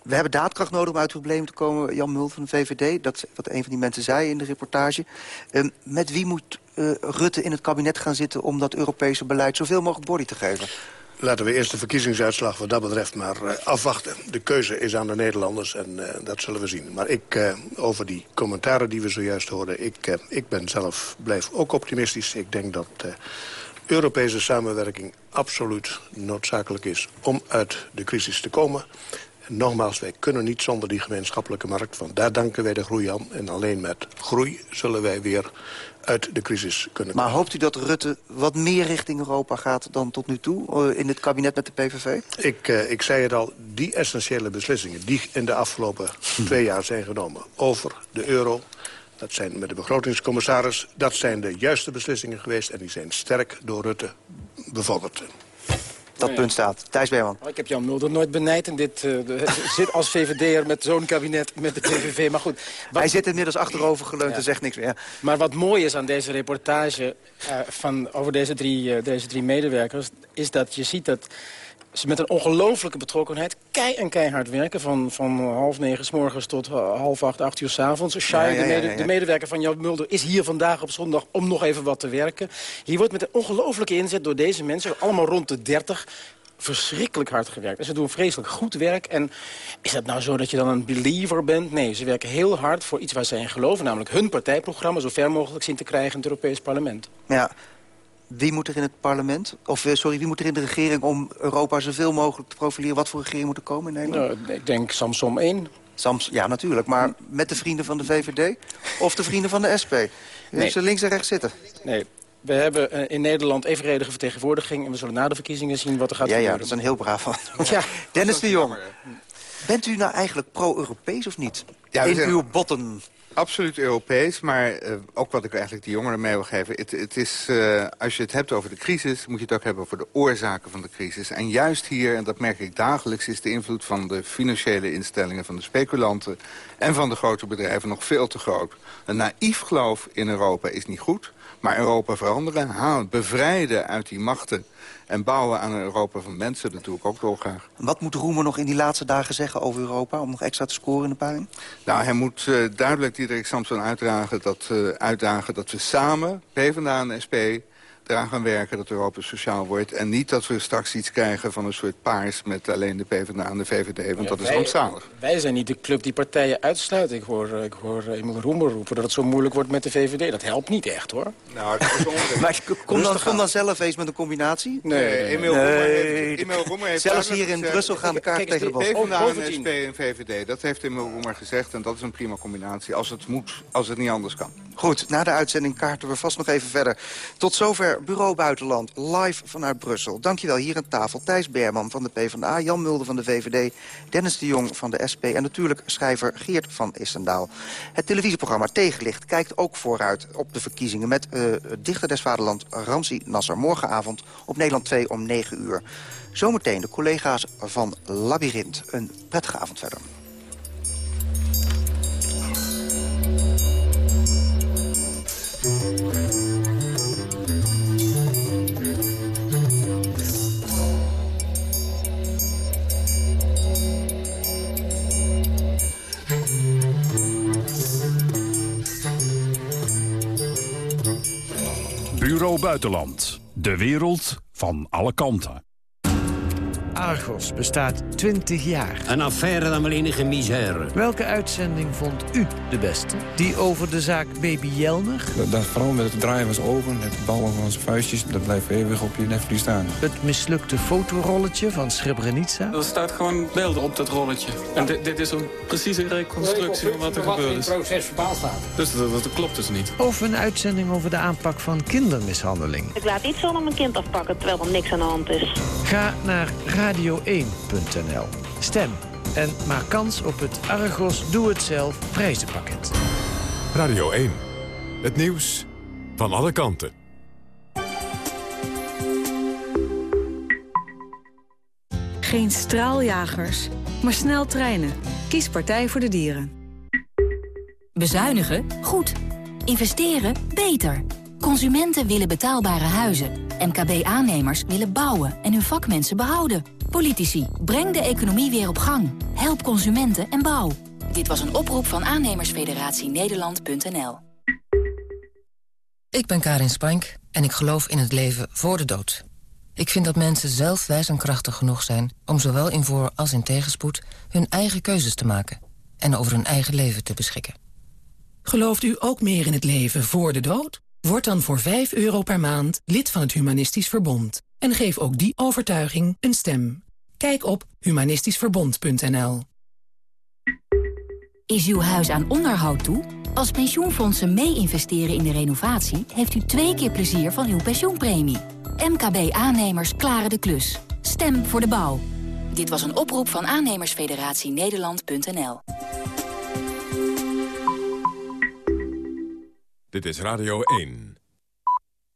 We hebben daadkracht nodig om uit het probleem te komen, Jan Mul van de VVD. Dat is wat een van die mensen zei in de reportage. Ehm, met wie moet uh, Rutte in het kabinet gaan zitten om dat Europese beleid zoveel mogelijk body te geven? Laten we eerst de verkiezingsuitslag wat dat betreft maar uh, afwachten. De keuze is aan de Nederlanders en uh, dat zullen we zien. Maar ik, uh, over die commentaren die we zojuist hoorden... ik, ik ben zelf, blijf ook optimistisch. Ik denk dat Europese samenwerking absoluut noodzakelijk is... om uit de crisis te komen. En nogmaals, wij kunnen niet zonder die gemeenschappelijke markt... want daar danken wij de groei aan. En alleen met groei zullen wij weer uit de crisis kunnen Maar hoopt u dat Rutte wat meer richting Europa gaat dan tot nu toe... in het kabinet met de PVV? Ik, uh, ik zei het al, die essentiële beslissingen... die in de afgelopen twee jaar zijn genomen over de euro... dat zijn met de begrotingscommissaris... dat zijn de juiste beslissingen geweest... en die zijn sterk door Rutte bevorderd dat punt staat. Thijs Berman. Oh, ik heb Jan Mulder nooit benijd en dit uh, zit als VVD'er met zo'n kabinet met de PVV. Maar goed. Wat... Hij zit inmiddels achterover geleund ja. en zegt niks meer. Maar wat mooi is aan deze reportage uh, van, over deze drie, uh, deze drie medewerkers... is dat je ziet dat met een ongelofelijke betrokkenheid kei en keihard werken. Van, van half negen s morgens tot half acht, acht uur s avonds. Shai, ja, ja, ja, de, mede, de, medewerker van Jan Mulder, is hier vandaag op zondag om nog even wat te werken. Hier wordt met een ongelofelijke inzet door deze mensen, allemaal rond de dertig verschrikkelijk hard gewerkt. En ze doen vreselijk goed werk. En is het nou zo dat je dan een believer bent? Nee, ze werken heel hard voor iets waar ze in geloven. Namelijk hun partijprogramma zo ver mogelijk zien te krijgen in het Europees Parlement. Ja, wie moet er in het parlement, of sorry, wie moet er in de regering om Europa zoveel mogelijk te profileren? Wat voor regering moet er komen in Nederland? Nou, ik denk Samsom 1. Sams, ja, natuurlijk. Maar met de vrienden van de VVD of de vrienden van de SP? Nee. ze links en rechts zitten. Nee, we hebben in Nederland evenredige vertegenwoordiging... en we zullen na de verkiezingen zien wat er gaat ja, gebeuren. Ja, dat is een heel braaf antwoord. Ja. Dennis de Jong, bent u nou eigenlijk pro-Europees of niet? Ja, in uw botten absoluut Europees, maar uh, ook wat ik eigenlijk de jongeren mee wil geven. Het, het is, uh, als je het hebt over de crisis, moet je het ook hebben over de oorzaken van de crisis. En juist hier, en dat merk ik dagelijks, is de invloed van de financiële instellingen, van de speculanten en van de grote bedrijven nog veel te groot. Een naïef geloof in Europa is niet goed, maar Europa veranderen, halen, bevrijden uit die machten en bouwen aan een Europa van mensen, dat doe ik ook dolgraag. Wat moet Roemer nog in die laatste dagen zeggen over Europa... om nog extra te scoren in de peiling? Nou, hij moet uh, duidelijk Diederik Samson uitdragen dat, uh, uitdagen dat we samen, PvdA en SP eraan gaan werken dat Europa sociaal wordt. En niet dat we straks iets krijgen van een soort paars... met alleen de PvdA en de VVD, want ja, dat is wij, rampzalig. Wij zijn niet de club die partijen uitsluit. Ik hoor, ik hoor Emil Roemer roepen dat het zo moeilijk wordt met de VVD. Dat helpt niet echt, hoor. Nou, dat is maar kom dan, kom dan zelf eens met een combinatie. Nee, nee, nee. Emil, nee. Roemer heeft, Emil Roemer heeft... Zelfs hier in Brussel gaan de kaart tegen de bal. PvdA en SP en VVD, dat heeft Emil Roemer gezegd. En dat is een prima combinatie, als het moet, als het niet anders kan. Goed, na de uitzending kaarten we vast nog even verder. Tot zover Bureau Buitenland live vanuit Brussel. Dankjewel hier aan tafel Thijs Berman van de PvdA... Jan Mulder van de VVD, Dennis de Jong van de SP... en natuurlijk schrijver Geert van Issendaal. Het televisieprogramma Tegenlicht kijkt ook vooruit op de verkiezingen... met uh, dichter des vaderland Ramsi Nasser morgenavond op Nederland 2 om 9 uur. Zometeen de collega's van Labyrinth. Een prettige avond verder. Bureau Buitenland. De wereld van alle kanten. Argos bestaat 20 jaar. Een affaire dan wel enige misère. Welke uitzending vond u de beste? Die over de zaak Baby Jelmer? Dat, dat vooral met het draaien van zijn ogen, het ballen van zijn vuistjes... dat blijft eeuwig op je netvlies staan. Het mislukte fotorolletje van Srebrenica? Er staat gewoon beelden op dat rolletje. En dit, dit is een precieze reconstructie van wat er gebeurd is. proces verbaal staat. Dus dat, dat, klopt dus niet. Of een uitzending over de aanpak van kindermishandeling. Ik laat niet zomaar mijn kind afpakken terwijl er niks aan de hand is. Ga naar radio1.nl. Stem en maak kans op het Argos Doe Het Zelf prijzenpakket. Radio 1. Het nieuws van alle kanten. Geen straaljagers, maar snel treinen. Kies Partij voor de Dieren. Bezuinigen? Goed. Investeren? Beter. Consumenten willen betaalbare huizen. MKB-aannemers willen bouwen en hun vakmensen behouden. Politici, breng de economie weer op gang. Help consumenten en bouw. Dit was een oproep van aannemersfederatie Nederland.nl. Ik ben Karin Spank en ik geloof in het leven voor de dood. Ik vind dat mensen zelf wijs en krachtig genoeg zijn... om zowel in voor- als in tegenspoed hun eigen keuzes te maken... en over hun eigen leven te beschikken. Gelooft u ook meer in het leven voor de dood? Word dan voor 5 euro per maand lid van het Humanistisch Verbond. En geef ook die overtuiging een stem. Kijk op humanistischverbond.nl Is uw huis aan onderhoud toe? Als pensioenfondsen mee investeren in de renovatie... heeft u twee keer plezier van uw pensioenpremie. MKB-aannemers klaren de klus. Stem voor de bouw. Dit was een oproep van aannemersfederatie Nederland.nl. Dit is Radio 1.